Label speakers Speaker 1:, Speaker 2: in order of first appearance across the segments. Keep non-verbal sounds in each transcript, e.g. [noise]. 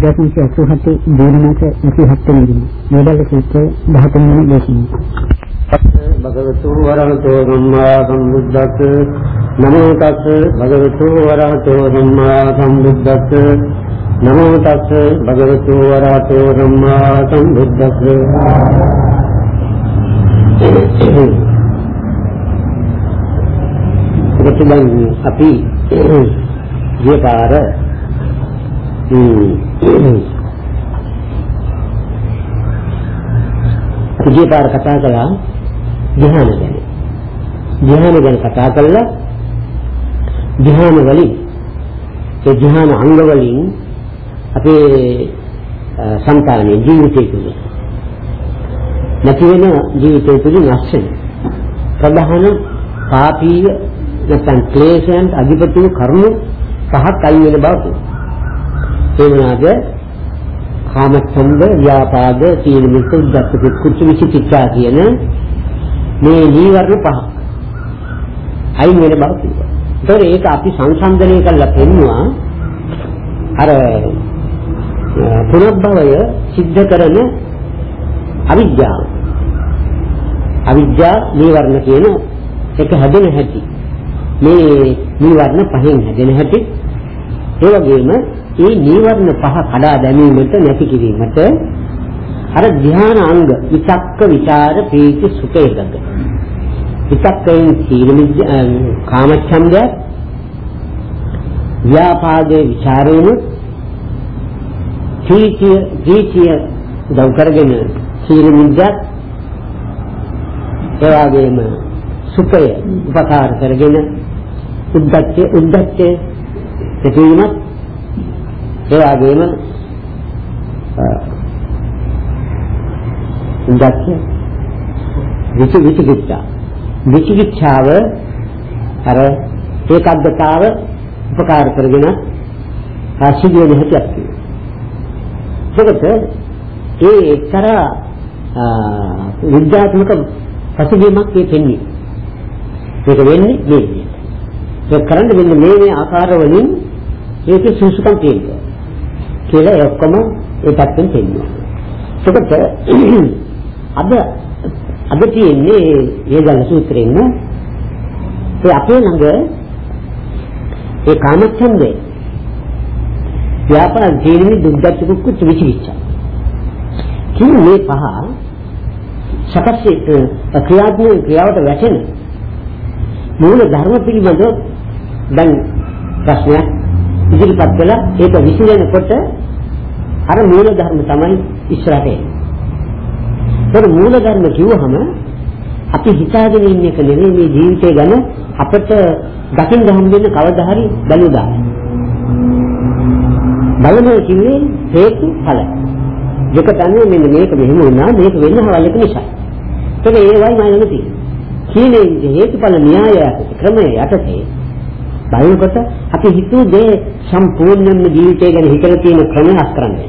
Speaker 1: 1987 ජූනි මාස 27 වෙනිදා මේබල සූත්‍රය 13 වෙනි දේශනාව.
Speaker 2: භගවතු වරහතෝ ධම්මා සම්බුද්දස්ස. නමෝ තස් භගවතු වරහතෝ ධම්මා සම්බුද්දස්ස. නමෝ තස් භගවතු වරහතෝ ධම්මා සම්බුද්දස්ස. ප්‍රතිබන් අපි ගිය පාර ගිය පාර කතා කළා ධ්‍යාන ගැන. ධ්‍යාන ගැන කතා කළා ධ්‍යාන වලින් ඒ ධ්‍යාන අංග වලින් අපේ సంతානයේ ජීවිතය තුළ නැති වෙන ජීවිතය තුළ නැස්සෙන ප්‍රධාන පාපීය නැත්නම් ක්ලේශයන් අධිපති කරුණු පහක් අයින් වෙන බව ඒ මොනවාද? කාමච්ඡන්ද, ව්‍යාපාද, සීල මිත්‍ය, උද්ධච්ච, කුච්ච විචිකිච්ඡා කියන මේ නීවරණ පහ. අයින් වෙන බව කියනවා. ඒතකොට ඒක අපි සංසන්දනය කරලා පෙන්නවා අර පුනබ්බවය සිද්ධ කරන අවිද්‍යාව. අවිද්‍යා නීවරණ කියන එක හැදෙන හැටි. මේ නීවරණ පහෙන් හැදෙන හැටි ඒ වගේම ඒ නීවරණ පහ කඩා දැමීමට නැති කිරීමට අර ධ්‍යාන අංග විචක්ක විචාර ප්‍රීති සුඛ එකක විචක්කයෙන් සීල කාමච්ඡන්දය ව්‍යාපාදේ විචාරේන ප්‍රීතිය ප්‍රීතිය උදව් කරගෙන සීල මිද්දත් ඒ වගේම සුඛය උපකාර කරගෙන උද්දච්ච උද්දච්ච සිටීමත් ඒ වගේම උද්දච්ච විචි විචිකිච්ඡා විචිකිච්ඡාව අර ඒකද්දතාව උපකාර කරගෙන ආශිර්වාද හැටියක් තියෙනවා. ඒ එක්තරා විද්‍යාත්මක පසුබිමක් මේ දෙන්නේ. මේක වෙන්නේ මේ ඒක කරන්න මෙන්න මේ මේ ආකාර වලින් ඒකේ සුසුකම් තියෙනවා කියලා ඒ ඔක්කොම ඒ පැත්තෙන් තියෙනවා එතකොට [clears throat] අද අද තියෙන්නේ ඒගල සූත්‍රයෙන් ඒ අපේ ළඟ ඒ කාමච්ඡන්දේ ව්‍යාපාර ජීවිනි දුක්ගත කුච්ච විචිකිච්ඡා. කියන්නේ මේ පහ සකස් ක්‍රියාත්මක ක්‍රියාවට වැටෙන මූල ධර්ම පිළිබඳව දැන් ප්‍රශ්නයක් ඉදිරිපත් කළා ඒක විසඳනකොට අර මූල ධර්ම තමයි ඉස්සරහට එන්නේ. ඒක මූල ධර්ම කිව්වහම අපි හිතාගෙන ඉන්න එක නෙවෙයි මේ ජීවිතය ගැන අපිට දකින්න හම්බෙන්න කවදා හරි බැලුදා. බලනවා කිව්වේ හේතු ඵල. දෙක තමයි මෙන්න මේක මෙහෙම වුණා මේක වෙන්න හවලක නිසා. ඒක ඒ වයි මම ළඟ තියෙන්නේ. කීනේ හේතුඵල න්‍යාය ක්‍රමය යටතේ බලනකොට අපි හිතුව දේ සම්පූර්ණයෙන්ම ජීවිතය ගැන හිතලා තියෙන ක්‍රමය අස් කරන්නේ.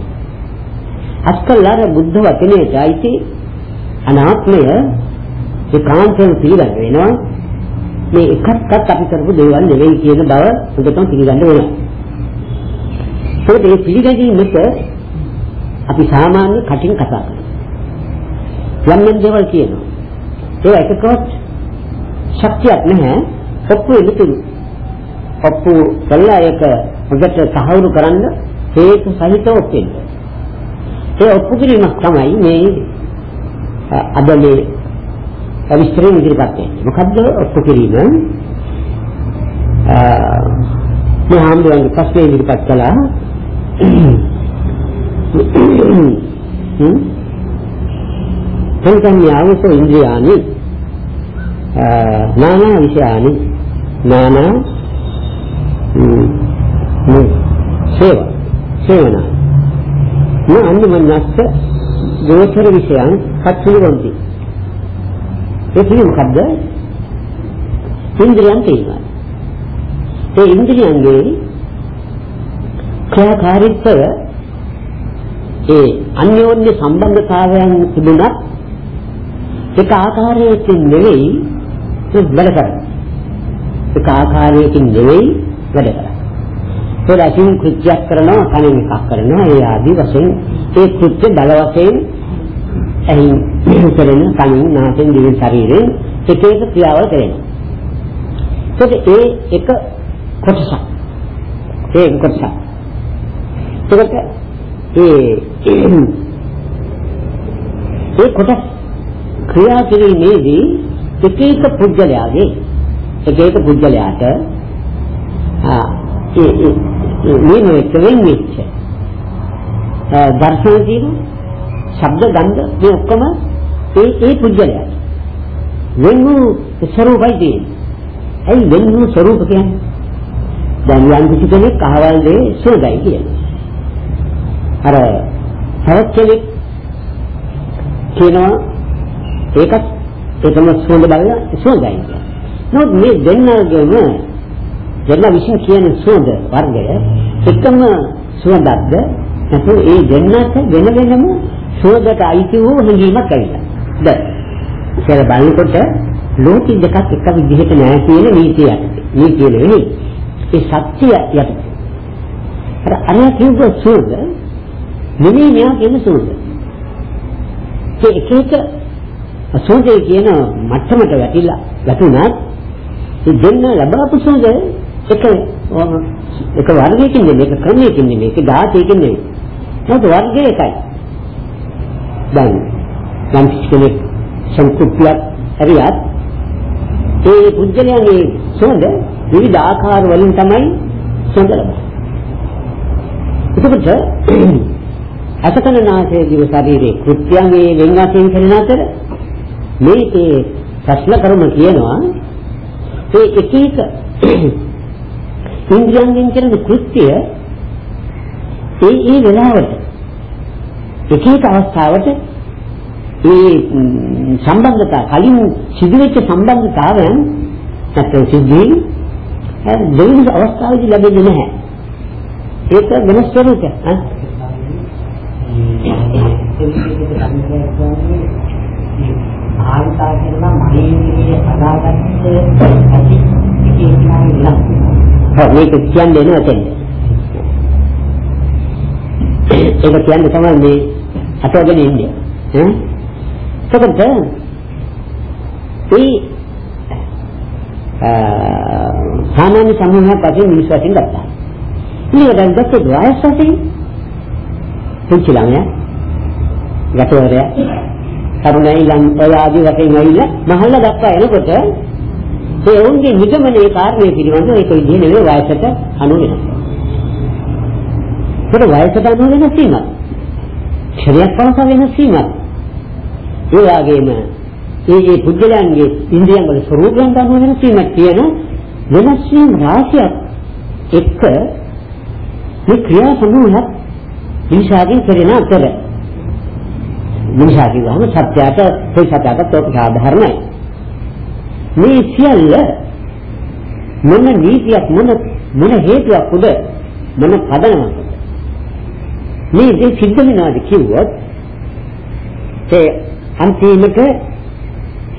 Speaker 2: අස්කල්ලාර බුද්ධ වචනයට අයිති අනාත්මය ඒකාන්තයෙන් පිළිගන්න වෙනවා. මේ එකක්වත් අපි කරපු දේවල් නෙවෙයි කියන බව උදටම පිළිගන්න වෙනවා. ඒකත් ඒ පිළිගැනීමට අපි සාමාන්‍ය කටින් කතා කරනවා. යම් යම් දේවල් කියනවා. ඒ එකකවත් ශක්තියක් නැහැ. ඔප්පු එළිතුරු ඔප්පු කළා ඒක හොඳට සහවුරු කරන්න හේතු සහිතව ඔප්පෙන්න. ඒ ඔප්පු කිරීමක් තමයි මේ අද මේ විස්තරෙ ඉදිරිපත් වෙන්නේ. මොකද්ද ඔප්පු කිරීම? මේ හාමුදුරන්ගේ ප්‍රශ්නේ ඉදිරිපත් කළා. හ්ම් සංකම්යාවසෝ ඉන්ද්‍රියානි නානා විෂයානි නානා සේව සේවන. න අන්‍යමනස්ස ගෝචර විෂයන් පත්විවන්ති ඒ කියන්නේ මොකද්ද? ඉන්ද්‍රියන් තියෙනවා. ඒ ඉන්ද්‍රියන්ගේ ක්‍රියාකාරීත්වය ඒ අන්‍යෝන්‍ය සම්බන්ධතාවයන් තිබුණත් එක ආකාරයකින් නෙවෙයි වැඩ කරන්නේ. එක ආකාරයකින් නෙවෙයි වැඩ කරන්නේ. ඒකකින් කෘත්‍යයක් කරනවා කණෙන් එකක් කරනවා ඒ ආදි වශයෙන් ඒ කෘත්‍ය බල වශයෙන් එයින් [clears throat] කරන කණින් නාසයෙන් දිවෙන් ශරීරයෙන් එක එක ක්‍රියාවල් කරනවා. ඒකත් ඒ එක කොටසක්. ඒ කොටසක්. ඒකට ඒ [clears throat] ඒ කොටස් ක්‍රියා කිරීමේදී එක එක පුද්ගලයාගේ එක එක පුද්ගලයාට ආ ඒ ඒ මේ වෙච්ච වෙච්ච දර්ශන තියෙන ශබ්ද ගන්ධ මේ ඔක්කොම ඒ ඒ පුද්ගලයාට වෙන වූ ස්වરૂපයි තියෙන්නේ. ඇයි වෙන වූ ස්වરૂප කියන්නේ? දැන් යම් කිසි කෙනෙක් අහවල් දේ සුවඳයි කියන්නේ. අර තවත් කෙනෙක් කියනවා ඒකත් ඒකම සුවඳ බලලා සුවඳයි කියන්නේ. නමුත් මේ දෙන්නගේම දෙන්න විශ්ින් කියන සුවඳ වර්ගය එකම සුවඳක්ද නැත්නම් ඒ දෙන්නට වෙන වෙනම සුවඳට අයිති වූ හැඟීමක් ඇවිල්ලා. ද කියලා බලනකොට ලෝකෙ දෙකක් එක විදිහට නෑ කියන නීතිය යටතේ. නීතිය නෙවෙයි. ඒ සත්‍ය යටතේ. අර අර කියව සුවඳ නෙවෙයි මෙයා කියන සුවඳ. ඒ එක එක සුවඳේ කියන මට්ටමට වැටිලා වැටුණත් ඒ දෙන්න ලබාපු සුවඳ එක එක වර්ගයකින් නෙමෙයි එක ක්‍රමයකින් නෙමෙයි ඒක ධාතයකින් නෙමෙයි. මොකද වර්ගය එකයි. දැන් යම් කෙනෙක් සංකෘතියක් හරියත් ඒ පුද්ගලයන්ගේ සුවඳ විවිධ ආකාර වලින් තමයි සුවඳ ලබන්නේ. එතකොට [clears throat] අසකනාසයේ දිව ශරීරේ කෘත්‍යංගේ වෙන වශයෙන් කරන අතර මේකේ ප්‍රශ්න කරුම කියනවා ඒ එක එක ඉන්ද්‍රියන්ගෙන් කරන කෘත්‍ය ඒ ඒ වෙලාවට එක එක අවස්ථාවට ඒ සම්බන්ධතා කලින් සිදුවෙච්ච සම්බන්ධතාවයන් නැත්නම් සිද්ධීන් දෙවියන් අවස්ථාවේදී ලැබෙන්නේ නැහැ. ඒක වෙනස් ස්වරූපයක්.
Speaker 1: ආල්තා කරලා මගේ අදාගත්ත ඇති ඉතින්
Speaker 2: ඔව් මේක කියන්නේ නැතෙන්. ඒක කියන්නේ තමයි මේ අතවගෙන ඉන්නේ. ඈ එතකොට ඒ සාමාන්‍ය සමූහයක් වශයෙන් මිනිස් වශයෙන් ගත්තා. ඊට දැන් දැක්ක වයස් වශයෙන් පුංචි ළමයා ගැටවරය තරුණයි ලම් ඔය ආදි වශයෙන් ඇවිල්ලා මහල්ල දක්වා එනකොට ඒ ඔවුන්ගේ නිගමනයේ කාරණේ පිළිබඳව ඒක විදිහ නෙවෙයි වයසට අනුව වෙනස්. ඒක වයසට අනුව වෙනස් වීමක්. ශරීරයක් පවසා වෙනස් වීමක්. ඒ වගේම ඒ ඒ පුද්ගලයන්ගේ ඉන්ද්‍රියන් වල ස්වરૂපයන් අනුව වෙනස් වීමක් තියෙන වෙනස් වීම රාශියක් එක්ක මේ ක්‍රියා සමූහයක් මිනිසාගෙන් කරන අතර මිනිසා කියවම සත්‍යයට ඒ සත්‍යයට තෝක සාධාරණයි මේ සියල්ල මොන නීතියක් මොන මොන හේතුවක් උද මොන පදනමක් මේ දේ සිද්ධ වෙනවාද කිව්වොත් ඒ අන්තිමට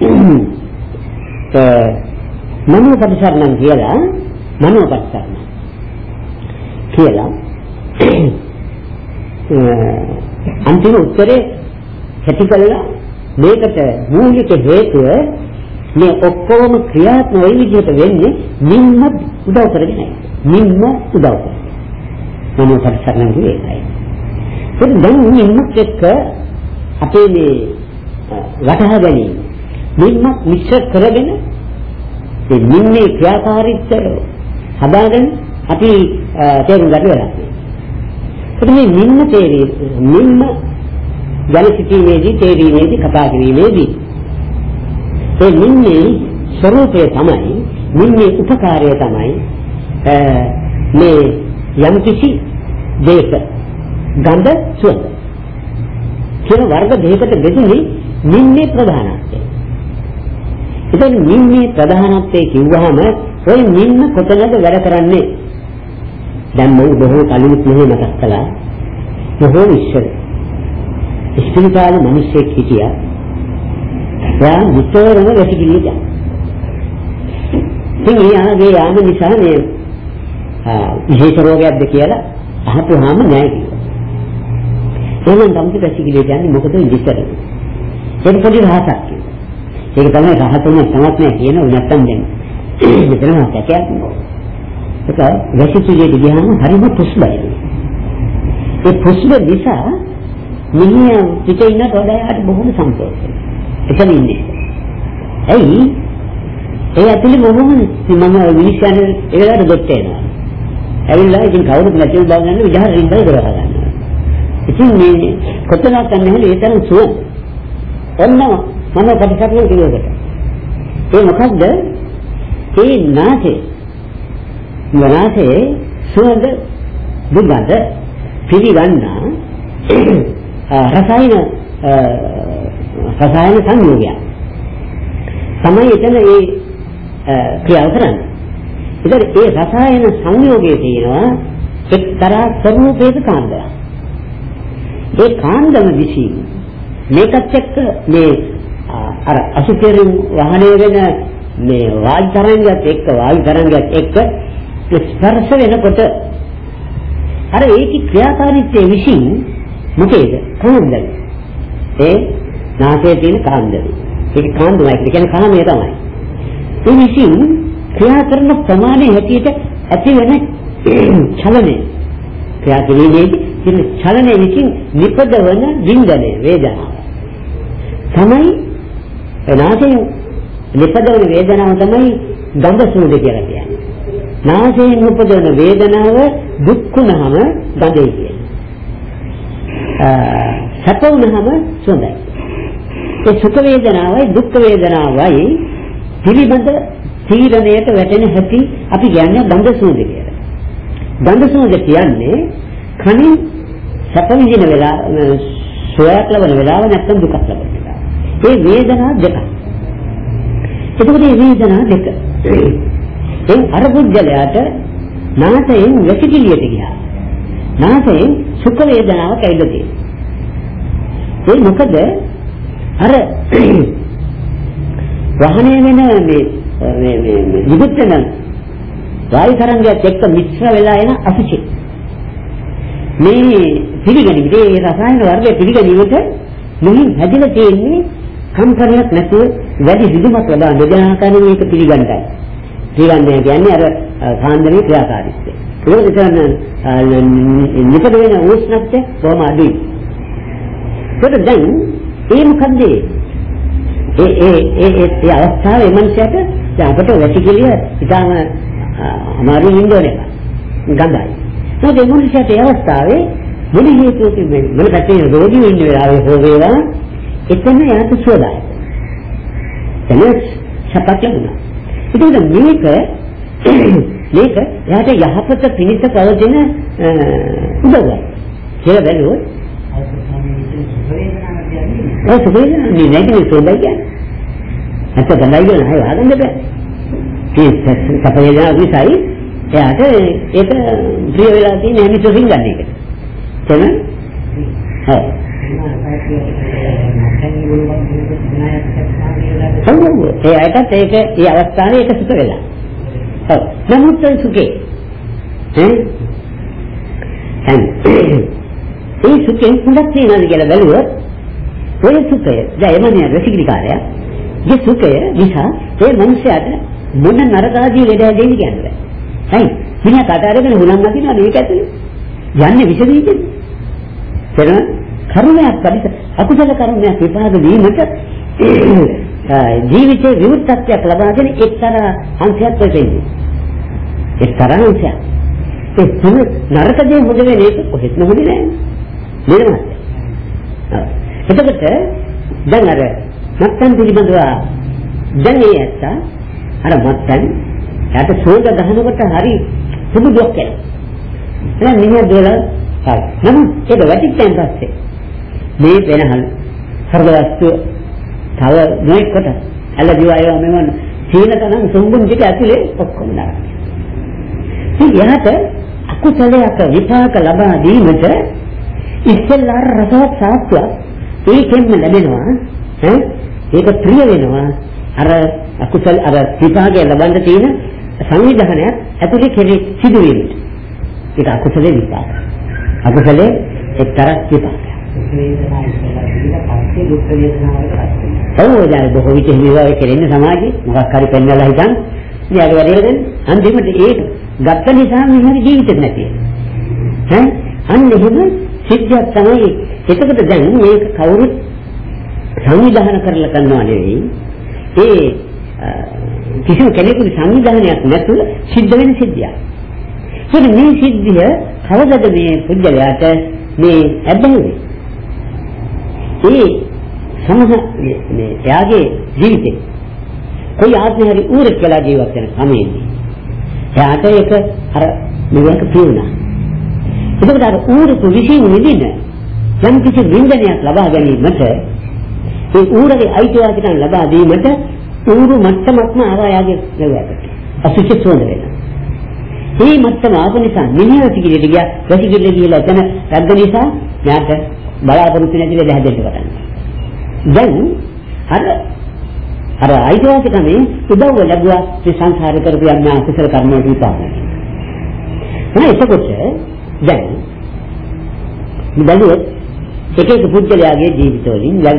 Speaker 2: [clears throat] මනෝ පරිසරණම් කියලා මනෝ පරිසරණ කියලා [clears throat] අන්තිම උත්තරේ ඇති කළා. මේකට මූලික හේතුව මේ ඔක්කොම ක්‍රියාත්මක වෙයි විදිහට වෙන්නේ නිම්ම උදව් කරගෙන නිම්ම උදව් මනෝ පරිසරණම් කියන්නේ ඒකයි දැන් නිම්මත් එක්ක අපේ මේ වටහා ගැනීම. මෙන්න මිශ්‍ර කරගෙන මේ නින්නේ ක්‍රියාකාරීත්වය හදාගෙන අපි තේරුම් ගන්න වෙනවා. ඒත් මේ නින්න තේරී නින්න ගැන සිටීමේදී තේරීමේදී කතා කිරීමේදී ඒ නින්නේ ස්වરૂපය තමයි නින්නේ උපකාරය තමයි මේ යම්කිසි දෙයක ගඳ සුවඳ කියන වර්ග දෙකකට බෙදුනේ නින්නේ ප්‍රධානත්වය. ඉතින් නින්නේ ප්‍රධානත්වය කිව්වහම ඔය නින්න කොතනද වැඩ කරන්නේ? දැන් මම බොහෝ කලින් මෙහෙ මතක් කළා. බොහෝ ඉස්සර. ඉස්පිරිතාල මිනිස්සෙක් හිටියා. එයා නිතරම වැසිකිළිය ගියා. ඉතින් ඒ ආගේ යාම නිසා මේ විශේෂ රෝගයක්ද කියලා අහපුවාම නෑ කිව්වා. එහෙනම් තමයි පැසිකිලි කියන්නේ මොකද ඉදිරියට. ඒක පොඩි රහසක් කිව්වා. ඒක තමයි රහතුන් තමක් නෑ කියන උ නැත්තම් දැන් මෙතන සැකයක් නෑ. ඒක වැසිකිළියට ගියාම හරිම පුස්බයි. ඒ පුස්බ නිසා මිනිහා පිටේ ඉන්නට වඩා යාට බොහොම සන්තෝෂයි. එතන ඉන්නේ. ඇයි? ඒ ඇතුලේ බොහොම මම විනිශ්චය ඒ වෙලාවට දෙත් වෙනවා. ඇවිල්ලා ඉතින් කවුරුත් නැතිව බව ගන්න විජහ රින්දල් දරව ගන්නවා. ඉතින් මේ කොතනක් නැහැ ඒ තරම් සුවඳ. ඔන්න මම ප්‍රතිශතයෙන් කියවකට. ඒ මොකද්ද? ඒ නාසයේ නාසයේ සුවඳ දුබඳ පිළිගන්නා රසායන රසායන සංයෝගයක්. තමයි එතන ඒ ක්‍රියාව කරන්නේ. ඒතර ඒ රසායන සංයෝගයේ තියෙනවා එක්තරා ස්වરૂපයක කාණ්ඩයක්. ඒ කාණ්ඩම විසින් මේකත් එක්ක මේ අර අසුචරින් වහණය වෙන මේ වායු තරංගයත් එක්ක වායු තරංගයත් එක්ක ස්පර්ශ වෙනකොට අර ඒකේ ක්‍රියාකාරීත්වයේ විසින් මොකේද කාන්දයි ඒ නාසයේ තියෙන කාන්දයි ඒක කාන්දමයි කියන්නේ කාමයේ තමයි ඒ විසින් ක්‍රියා කරන ප්‍රමාණය හැටියට ඇති වෙන චලනය ක්‍රියා කිරීමේදී තියෙන චලනය විසින් නිපදවන වින්දනය වේදනාව තමයි නාසයෙන් නිපදවන වේදනාව තමයි ගඳ සුවඳ කියලා කියන්නේ. නාසයෙන් උපදවන වේදනාව දුක් වුණාම ගඳයි කියන්නේ. සැප වුණාම සුවඳයි. ඒ සුඛ වේදනාවයි දුක් වේදනාවයි පිළිබඳ තීරණයට වැටෙන හැටි අපි කියන්නේ ගඳ සුවඳ කියලා. ගඳ සුවඳ කියන්නේ කනින් සැප විඳින වෙලාව සුවයක් ලබන වෙලාව නැත්නම් දුකක් ලබන වෙලාව. ඒ වේදනා දෙකක්. එතකොට මේ වේදනා දෙක. එන් අර පුද්ගලයාට නාසයෙන් වැසිකිළියට ගියා. නාසයෙන් සුඛ වේදනාවක් ඇවිල්ලා තියෙනවා. ඒ මොකද අර වහණය වෙන මේ මේ මේ විදුත් වෙන වායු තරංගයත් එක්ක මිශ්‍ර වෙලා එන අසුචි. මේ පිළිගැනීම, මේ රසායන වර්ගයේ පිළිගැනීමට මෙහි හැදිලා තියෙන්නේ කම්පනයක් නැතුව වැඩි විදුමක් වඩා නොදැනාකාරයෙන් මේක පිළිගන්නයි. පිළිගන්නේ කියන්නේ අර සාන්දර්ය ක්‍රියාකාරීත්වය. ඒක විතර නිපද වෙන උෂ්ණත්වය කොහොම අඩුයි. ඒක දැන් ඒ මොකද්ද? ඒ ඒ ඒ ඒ අවස්ථාවේ මනසට දැන් අපට වැසිකිළිය ඉතාම අමාරු ඉන්දෝනේ ගඳයි. ඒ මොකද ඒ අවස්ථාවේ මොන හේතුවකින් මොන පැත්තේ රෝගී වෙන්න වෙලාවේ හෝ වේවා එතන යාට සුවදායක. එතන සපක් ලැබුණා. ඒකද මේක මේක යාට යහපත පිණිස පවතින උදව්වක්. කියලා බැලුවොත් ඒ සුවේදනා නේ නැගිනේ සෝබයි කියන්නේ. අත ගඳයි කියන අය වහගන්න බෑ. ඒ සපේදනා විසයි එයාට ඒක ප්‍රිය වෙලා තියෙන හැම තුසින් ගන්න එක. තේරෙනවද? ඔව්. ඒ අයටත් ඒක ඒ අවස්ථාවේ ඒක සුඛ වෙලා. ඔව්. නමුත් ඒ සුඛේ ඈ ඒ සුඛේ හොඳක් තියනවාද කියලා බැලුවොත් ඔය සුඛය දැන් එමනේ රසිකලිකාරය ඒ සුඛය නිසා ඒ මනුස්සයාට මොන නරකාදී ලෙඩ දෙන්නේ කියන්නේ. හරි. මිනිහා කට අරගෙන හුලං අදිනවා මේක ඇතුලේ. යන්නේ විෂ දීකේ. තේරෙනවද? කර්මයක් පරිස අකුසල කර්මයක් විපාක දීමට ජීවිතේ විමුක්තියක් ලබාගෙන එක්තරා අංශයක් වෙන්නේ. එක්තරා අංශයක්. ඒ තුන නරක දේ හොද වෙන එක කොහෙත්ම හොදේ නෑ. නේද? එතකොට දැන් අර මත්තන් පිළිබඳව දැන් ඒ ඇත්ත අර මත්තන් යට සෝද ගහනකොට හරි සුදුක් කියලා. එහෙනම් මිනිහ දෙල හරි. නමුත් ඒක වැටිච්චෙන් පස්සේ මේ වෙනහල් සර්වවස්තු තව නොඑක් කොට ඇලදිව අයව මෙවන් සීන තනම් සුඹුන් ටික ඇතුලේ ඔක්කොම නරක. ඉතින් යහත අකුසලයක විපාක ලබා දීමට ඉස්සෙල්ලා රසවත් සාත්‍ය ඒකෙන්ම ලැබෙනවා ඈ ඒක ප්‍රිය වෙනවා අර අකුසල අර විපාකය ලබන්න තියෙන සංවිධානයක් ඇතුලේ කෙරේ සිදුවීමට. ඒක අකුසලේ විපාක. අකුසලේ එක්තරා විපාක. ඔව් දැන් බොහෝ විට හිමිවා කෙරෙන්නේ සමාජයේ මොකක් හරි පෙන්වලා හිටන් ඉතින් වැඩේ දෙන්න අන්තිමට ඒක ගත්ත නිසා මිනිහගේ ජීවිතේ නැති ඈ අන්න එහෙම සිද්ධියක් තමයි එතකොට දැන් මේක කවුරුත් සංවිධානය කරලා කරනවා නෙවෙයි ඒ කිසිම කෙනෙකුගේ සංවිධානයක් නැතුව සිද්ධ වෙන සිද්ධියක්. ඒක මේ සිද්ධිය කවදද මේ පුද්ගලයාට මේ ඇබ්බැහිවේ? ඒ සමහ මේ එයාගේ ජීවිතේ කොයි ආත්මය හරි ඌරෙක් කියලා ජීවත් වෙන සමයේදී එයාට ඒක අර මෙලක පිරුණා. ඒකට අර ඌරෙකු විසින් නිදින යම් කිසි වින්දනයක් ලබා ගැනීමට ඒ ඌරගේ අයිතිවාසිකම් ලබා දීමට ඌරු මට්ටමක්ම ආවායගේ ලැබුවට. අසුචි සුවඳ වෙනවා. මේ මට්ටම ආපු නිසා මිනිහා සිගිලට ගියා වැසිකිල්ල ගිහලා එතන රැද්ද නිසා යාට බලාපොරොත්තු නැති වෙලා හැදෙන්න පටන් දැන් අර අර අයිතිවාසිකමේ උදව්ව ලැබුවා මේ සංසාර කරපු යම් අකුසල කර්ම වලට විපාක. එහෙනම් එතකොට දැන්. බලුවොත් එක එක පුද්ගලයාගේ ජීවිතවලින් දැන්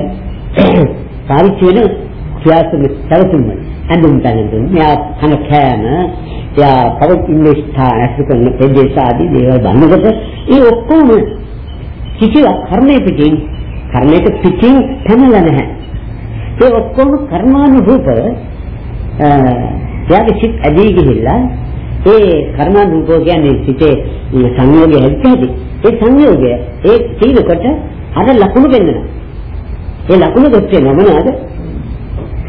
Speaker 2: [clears throat] පාවිච්චි වෙන ක්‍රියාත්මක සැලසුම් ඇඳුම් තැනුම් යා කන කෑම යා පවතින ස්ථාන ඇසුකන ප්‍රදේශ ආදී දේවල් බලනකොට ඒ ඔක්කොම කිසිවක් කර්මයේ පිටින් කර්මයක පිටින් පැනලා නැහැ. ඒ ඔක්කොම කර්මානුරූප එයාගේ සිත් ඇදී ගිහිල්ලා ඒ කර්මානුරූප කියන්නේ සිතේ සංයෝගය හැදෙද්දී ඒ සංයෝගය ඒ තීනකොට අර ලකුණු වෙන්නවා ඒ ලකුණු දෙන්නේ මොනවද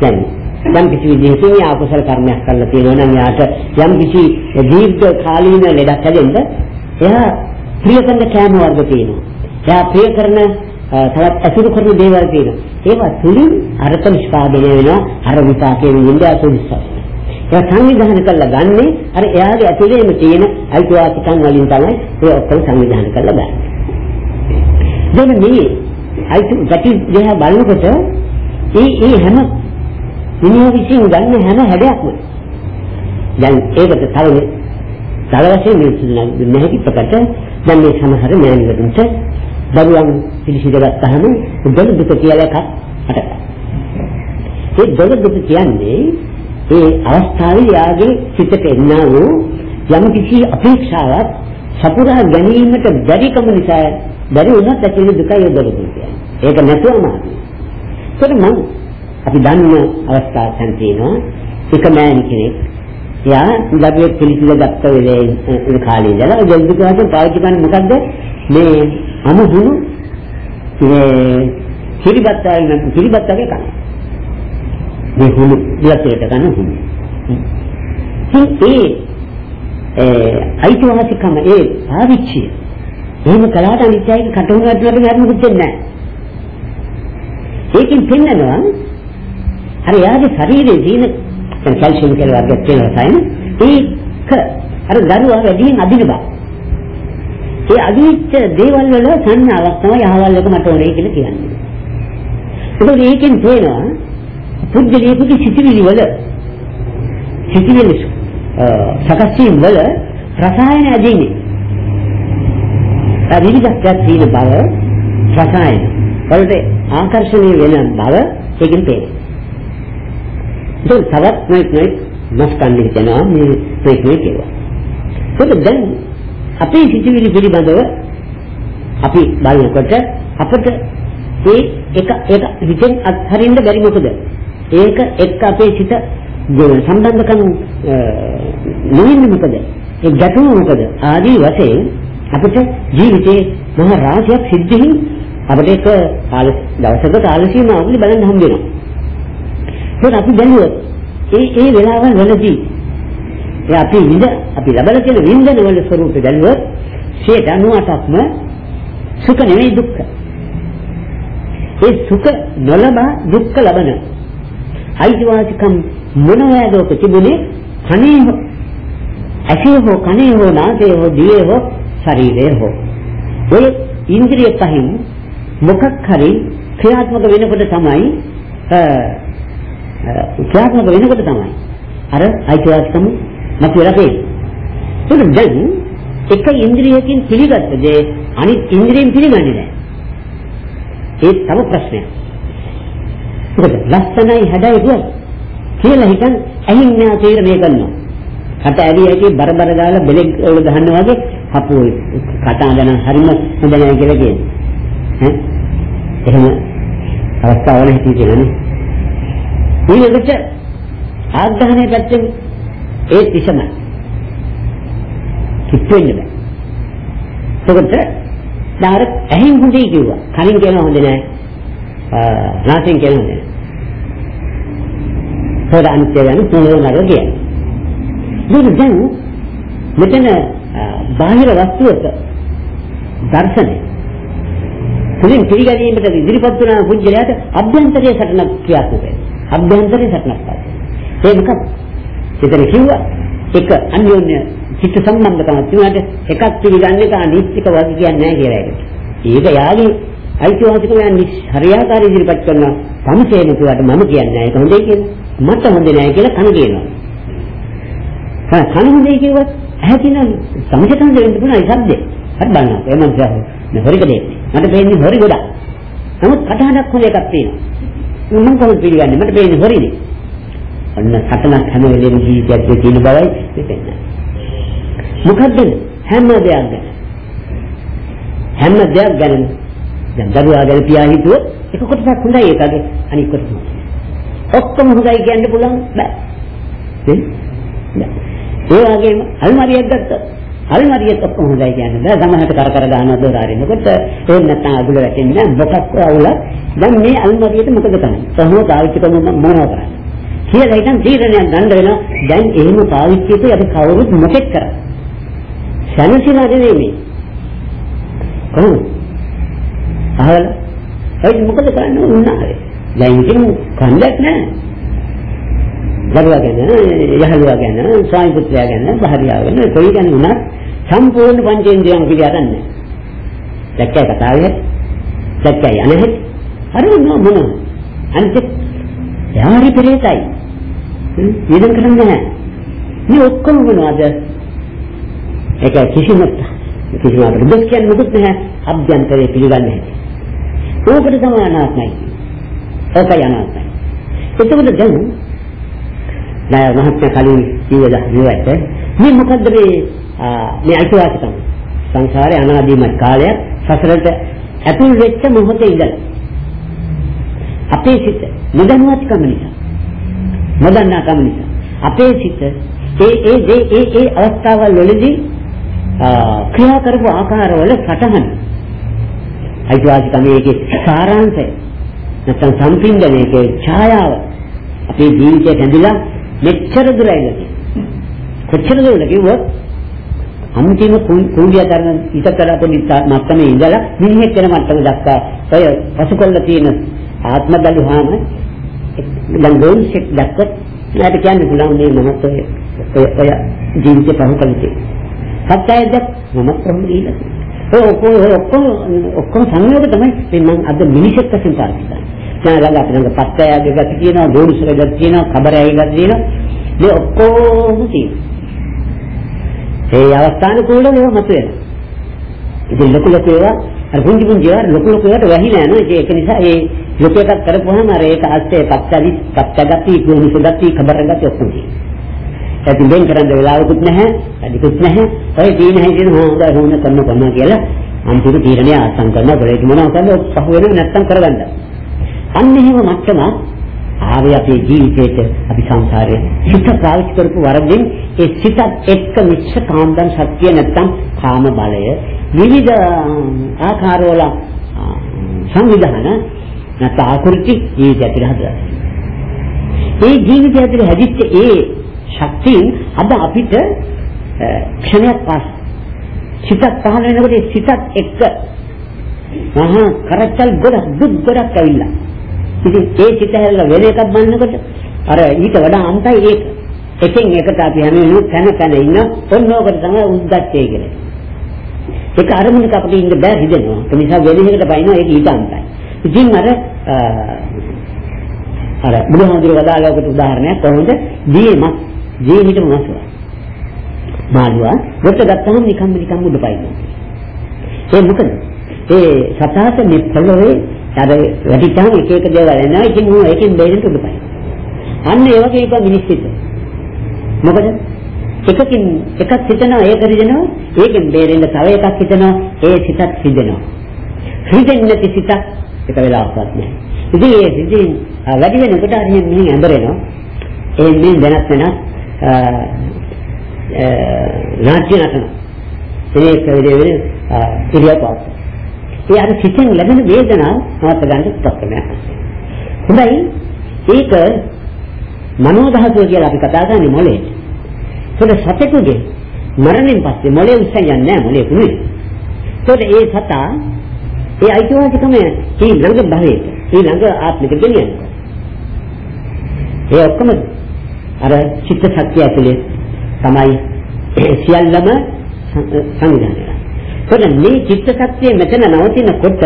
Speaker 2: දැන් යම් කිසි විදිහකින් ආකුසල කර්මයක් කරලා තියෙනවා නම් යාට යම් කිසි දීර්ඝ කාලීන ලෙඩක් හැදෙන්න එයා ප්‍රිය කරන කෑම වර්ග තියෙනවා. එයා ප්‍රිය කරන තවත් අසුරු කරන දේවල් තියෙනවා. ඒවා තුලින් අර්ථ නිෂ්පාදනය වෙනවා අර විපාකයේ විඳලා සුදුසුයි. ඒක සංවිධානය කරලා ගන්නේ අර එයාගේ ඇතුළේම තියෙන අයිතිවාසිකම් වලින් තමයි ඒ ඔක්කොම සංවිධානය කරලා ගන්නේ. දැන් මේ අයිති ගැටි දෙහ බලනකොට ඒ ඒ හැම මිනිහ විසින් ගන්න හැම හැඩයක්ම දැන් ඒකට තව තව වශයෙන් මේ නැහැ ප්‍රකට දැන් මේ සමහර මෑණිවරුන්ට දරුවන් පිළිසිඳ ගත්තාම දොළ දුක කියලා එකක් අට. ඒ දොළ දුක කියන්නේ ඒ අවස්ථාවේ යාගේ සිතට එන්නා වූ යම් කිසි අපේක්ෂාවක් සපුරා ගැනීමට බැරිකම නිසා බැරි වුණත් ඇති වෙන දුකයි දොළ දුක කියන්නේ. ඒක නැතුවම ඒක මම අපි දන්න අවස්ථාවක් තියෙනවා එක මෑණි කෙනෙක් එයා දරුවෙක් පිළිසිඳ ගත්ත වෙලේ කාලේ ඉඳලා ජල්දි කාලේ පාවිච්චි කරන්නේ මොකද්ද මේ අමුහුණු මේ කිරිබත් ආයි නම් කිරිබත් වගේ කන. මේ හුණු ඉලක්කයට කන හුණු. ඒ ඒ අයිතිවාසිකම ඒ පාවිච්චිය එහෙම කළාට අනිත්‍යයි කටුණාට වගේ නරමුත් වෙන්නේ නැහැ. ඒකෙන් පෙන්නනවා අර යාගේ ශරීරයේ දින දැන් කැල්සියම් කියලා වර්ගයක් තියෙනවා සයින් ඒක අර දරුවා වැඩියෙන් අදින බව. ඒ අදිච්ච දේවල් වල සංඥාවක් තමයි අහවල් එක මට ඕනේ කියලා කියන්නේ. ඒකෝ ඒකෙන් තේනවා පුද්ගලයෙකුගේ සිතිවිලි වල සිතිවිලි සකස් වීම වල රසායන ඇදෙන්නේ. ඒ විවිධත්වයක් තියෙන බව රසායන වලට ආකර්ෂණීය වෙන බව ඒකෙන් තේරෙනවා. ඒක තවත් මේක නෙයි මස්කන්නේ කියනවා මේ මේක නෙයි කියනවා. ඒක දැන් අපේ සිතිවිලි පිළිබඳව අපි බලනකොට අපිට ඒ එක එක හිතෙන් අත්හරින්න බැරි මොකද? ඒක එක්ක අපේ සිත සම්බන්ධකම් නොවෙන්නේ මොකද? ඒ ගැටුම මොකද? ආදී වශයෙන් අපිට ජීවිතේ මහ රාශියක් සිද්ධින් අපිට එක දවසක කාල සීමාවක බලන්න හම්බ වෙනවා. ඒක අපි බැලුවොත් ඒ ඒ වෙලාවල් වලදී ඒ අපි විඳ අපි ලබන තියෙන විඳන වල ස්වરૂපය බැලුවොත් 98ක්ම සුඛ නෙවෙයි දුක්ඛ. ඒ සුඛ නොලබා දුක්ඛ ලබන අයිතිවාසිකම් මොනවාදෝක තිබුණේ කනේ ඇසේ හෝ කනේ හෝ නාසයේ හෝ දිවේ හෝ ශරීරයේ හෝ ඔය ඉන්ද්‍රිය පහින් මොකක් හරි ක්‍රියාත්මක වෙනකොට තමයි ක්‍රියාත්මක වෙනකොට තමයි අර අයිතිවාසිකම මතුවලා තියෙන්නේ. ඒක දැන් එක ඉන්ද්‍රියකින් පිළිගත්ත දේ අනිත් ඉන්ද්‍රියෙන් පිළිගන්නේ නැහැ. ඒ තව ප්‍රශ්නයක්. මොකද ලස්සනයි හැඩයි දුවයි කියලා හිතන් ඇහින් න්යා තීරණය කරනවා. කට ඇදී ඇටි බරබර ගාලා බෙලෙක් වල ගහනවා වගේ අපෝ කතාඳන හරිම හොඳ නැහැ කියලා කියන්නේ. ඈ එහෙම අවස්ථාවල හිතී කියලානේ. ඊළඟට ආග්‍රහණය පැත්තෙන් ඒ තිසම කිප්පෙන්නේ බෑ. ඒකට දාර ඇහින් හොඳයි කිව්වා. කලින් කියනවා හොඳ නෑ. නාසයෙන් කියනවා හොඳ නෑ. හොර අන්ත්‍ය යන තුනම නරක කියන්නේ. මේක දැන් මෙතන බාහිර වස්තුවක දර්ශනය තුලින් පිළිගැනීමට ඉදිරිපත් වන පුජ්‍යලයට අභ්‍යන්තරයේ සටනක් ක්‍රියාත්මක වෙනවා. අභ්‍යන්තරයේ සටනක් පාද. ඒ මොකක්ද? එතන කිව්වා එක අන්‍යෝන්‍ය චිත්ත සම්බන්ධකමක් තිබුණාට එකක් පිළිගන්නේ කා නිශ්චිත වගේ කියන්නේ නැහැ කියලා ඒකට. ඒක යාගේ අයිතිවාසිකමයන් හරියාකාරී ඉදිරිපත් කරන සම්සේන තුවට මම කියන්නේ ඒක හොඳයි කියලා. මට හොඳ නැහැ කියලා කන කියනවා. හා කන හොඳයි කිව්වත් ඇහැ කියන සමජතන දෙන්න පුළුවන් ඒ શબ્දේ. හරි බලන්න. ඒ මං කියන්නේ මේ හොරික දෙන්නේ. මට පේන්නේ හොරි ගොඩක්. නමුත් කටහඬක් හොඳ එකක් තියෙනවා. මම කොහොමද පිළිගන්නේ? මට පේන්නේ හොරිනේ. අන්න සතනක් හැම වෙලෙම ජීවිතයක් තියෙන බවයි හිතෙන්නේ. මොකද්ද හැම දෙයක් ගැන හැම දෙයක් ගැන දැන් දරුවා ගැන පියා හිතුවොත් එක කොටසක් හොඳයි ඒකගේ අනිත් කොටස ඔක්කොම හොඳයි කියන්න පුළුවන්? බෑ. ඒ වගේම අල්මාරියක් ගත්තොත් අල්මාරියත් ඔක්කොම හොඳයි කියන්න බෑ. සමහරට කර කර ගන්නවා දොර අරිනකොට ඒ නැත්නම් අගුල වැටෙන්නේ මොකක් අවුල දැන් මේ අල්මාරියට මොකද කරන්නේ? කොහොමද පාවිච්චි කරන මොනවා කරන්නේ? කියලා හිතන් තීරණයක් ගන්න වෙනවා. දැන් එහෙම පාවිච්චි කරේ අපි කවුරුත් මොකෙක් කරන්නේ. සැනසීලා නෙවෙයි කොහොමද? අහවල ඒ මොකද කරන්නේ? උන්නාරේ දැන් ඉතින් කන්දක් නැහැ දරුවා ගැන යහළුවා ගැන ස්වාමි පුත්‍රයා ගැන භාර්යාව ගැන කොයි ගැන වුණත් සම්පූර්ණ පංචේන්ද්‍රයන් පිළිගන්නේ දැක්කයි කතාවේ දැක්කයි අනේ හරි මොන අනිත් යාරි පෙරේතයි. ඊදන් කරන්නේ නැහැ මේ ඔක්කොම මොනවද? ඒක කිසිම කිසිම අපිට දුක් කියන්නේ මොකුත් නැහැ. අභ්‍යන්තරයේ පිළිගන්නේ නැහැ. ඕකට තමයි අනාත්මයි ඕකයි අනාත්මයි. එතකොට දැන් නෑ මහත්මයා කලින් කිව්වද නිවට මේ මොකද්ද මේ මේ අයිතිවාසිකම් සංසාරේ අනාදිමත් කාලයක් සසරට ඇතුල් වෙච්ච මොහොතේ ඉඳලා. අපේ සිත නොදැනුවත්කම නිසා. නොදන්නාකම නිසා. අපේ සිත ඒ ඒ ඒ ඒ ඒ අවස්ථාවල් වලදී ක්‍රියා කරපු ආකාරවල සටහන. අයිතිවාසිකම ඒකේ සාරාංශය. නැත්නම් සම්පින්දනයේ ඡායාව අපේ ජීවිතයට ඇඳිලා මෙච්චර දුර ඇවිල්ලා කොච්චර දුරද කිව්වොත් අන්තිම කුලිය කරන ඉතකඩ පොඩි මත්තමේ ඉඳලා මිනිහෙක් වෙන මට්ටම දක්වා ඔය පසුකොල්ල තියෙන ආත්ම බැලුවාම දැන් ගෝල්සෙක් දැක්කොත් එයාට කියන්න පුළුවන් මේ මමත් ඔය ඔය ජීවිතේ පහු කළේ. සත්‍යයද මමත් පහු දීලා. ඔය ඔක්කොම ඔක්කොම ඔක්කොම සංයෝග තමයි මම අද මිනිසෙක් වශයෙන් පාවිච්චි කරන්නේ. දැන් ළඟ අපිට ළඟ පත්තයාගේ ගති කියනවා, ගෝල්සගේ ගති කියනවා, කබරයාගේ ගති කියනවා. මේ ඔක්කොම තියෙනවා. ඒ අවස්ථානුකූලව ඒවා මතුවෙනවා. ඉතින් ලොකු ලොකු ඒවා අර පුංචි පුංචි ඒවා ලොකු ලොකු ඒවාට වැහිලා යනවා. ඒක නිසා ඒ ලොකු එකක් කරපුවාම අර ඒක ඇස්සේ පච්චදි පච්චගති කුණුසගති කබරගති ඔක්කොම ඇති වෙන කරන්න වෙලාවකුත් නැහැ, අදිකුත් නැහැ. ඔය තීන හැදින හොඳ හොඳ කරන කරනවා කියලා අන්තිම තීරණය ආසන් කරනවා. ඒකේ මොනවද කරන්නේ? පහු වෙනව නැත්තම් කරගන්න. අන්න එහෙම මට්ටම ආවේ අපේ ජීවිතේට අපි සංසාරයේ සිත පාවිච්චි කරපු වරදින් ඒ සිතත් එක්ක මිච්ඡ කාන්දන් සත්‍ය නැත්තම් කාම බලය විවිධ ආකාරවල සංවිධාන නැත්නම් ආකෘති ජීවිතය ඇතුළේ හදලා. ඒ ජීවිතය ඇතුළේ හැදිච්ච ඒ ශක්තිය අද අපිට ක්ෂණයක් පාස් සිතක් පහළ වෙනකොට ඒ සිතත් එක්ක මහා කරච්චල් ගොඩක් දුක් ගොඩක් ඇවිල්ලා. ඉතින් ඒ සිත හැරලා වෙන එකක් බලනකොට අර ඊට වඩා අන්තයි ඒක. එකෙන් එකට අපි හැම වෙලෙම පැන පැන ඉන්න ඔන්නෝකට තමයි උද්දච්චය කියන්නේ. ඒක අරමුණක අපිට ඉන්න බෑ හිතෙනවා. ඒ නිසා වෙන එකකට බයිනවා ඒක ඊට අන්තයි. ඉතින් අර අර බුදුහාමුදුරුවෝ වදාළකට උදාහරණයක් කොහොමද දීමක් ජීවිතම මසුව. මාළුවා වට ගත්තාම නිකම්ම නිකම්ම උඩ පයින්නවා. ඒ මොකද? ඒ සතාට මේ පොළොවේ අර වැටිච්චාම එක එක දේවල් එනවා. ඉතින් ඌ ඒකෙන් බේරෙන්න උඩ පයින්නවා. අන්න ඒ වගේ එක මිනිස්සිත. මොකද? එකකින් එකක් හිතනවා ඒක රිදෙනවා ඒකෙන් බේරෙන්න තව එකක් හිතනවා ඒ සිතත් රිදෙනවා රිදෙන්නේ නැති සිතක් එක වෙලාවක්වත් නැහැ ඉතින් ඒ සිතින් වැඩි වෙනකොට හරියට මෙහෙන් ඇඹරෙනවා ඒ මේ දැනත් වෙනස් නාට්‍ය නටන ඒක විදිහේ ඉරියව්වක් ඒ අර සිතෙන් ලැබෙන වේදනාව නවත්ත ගන්න ප්‍රශ්නයක් හොඳයි. ඒක මනෝධාතුව කියලා අපි කතා කරන්නේ මොලේ. ඒකට සතෙකුගේ මරණයෙන් පස්සේ මොලේ උස්සන් යන්නේ නැහැ මොලේ කුනේ. ඒකට ඒ සතා ඒ අයිතිවාසිකම ඒ ළඟ භවයට ඒ ළඟ ආත්මික ගෙනියනවා. ඒ ඔක්කොම අර චිත්ත ශක්තිය ඇතුලේ තමයි සියල්ලම සංවිධානය වෙනවා. ඒකට මේ චිත්ත ශක්තිය මෙතන නවතිනකොට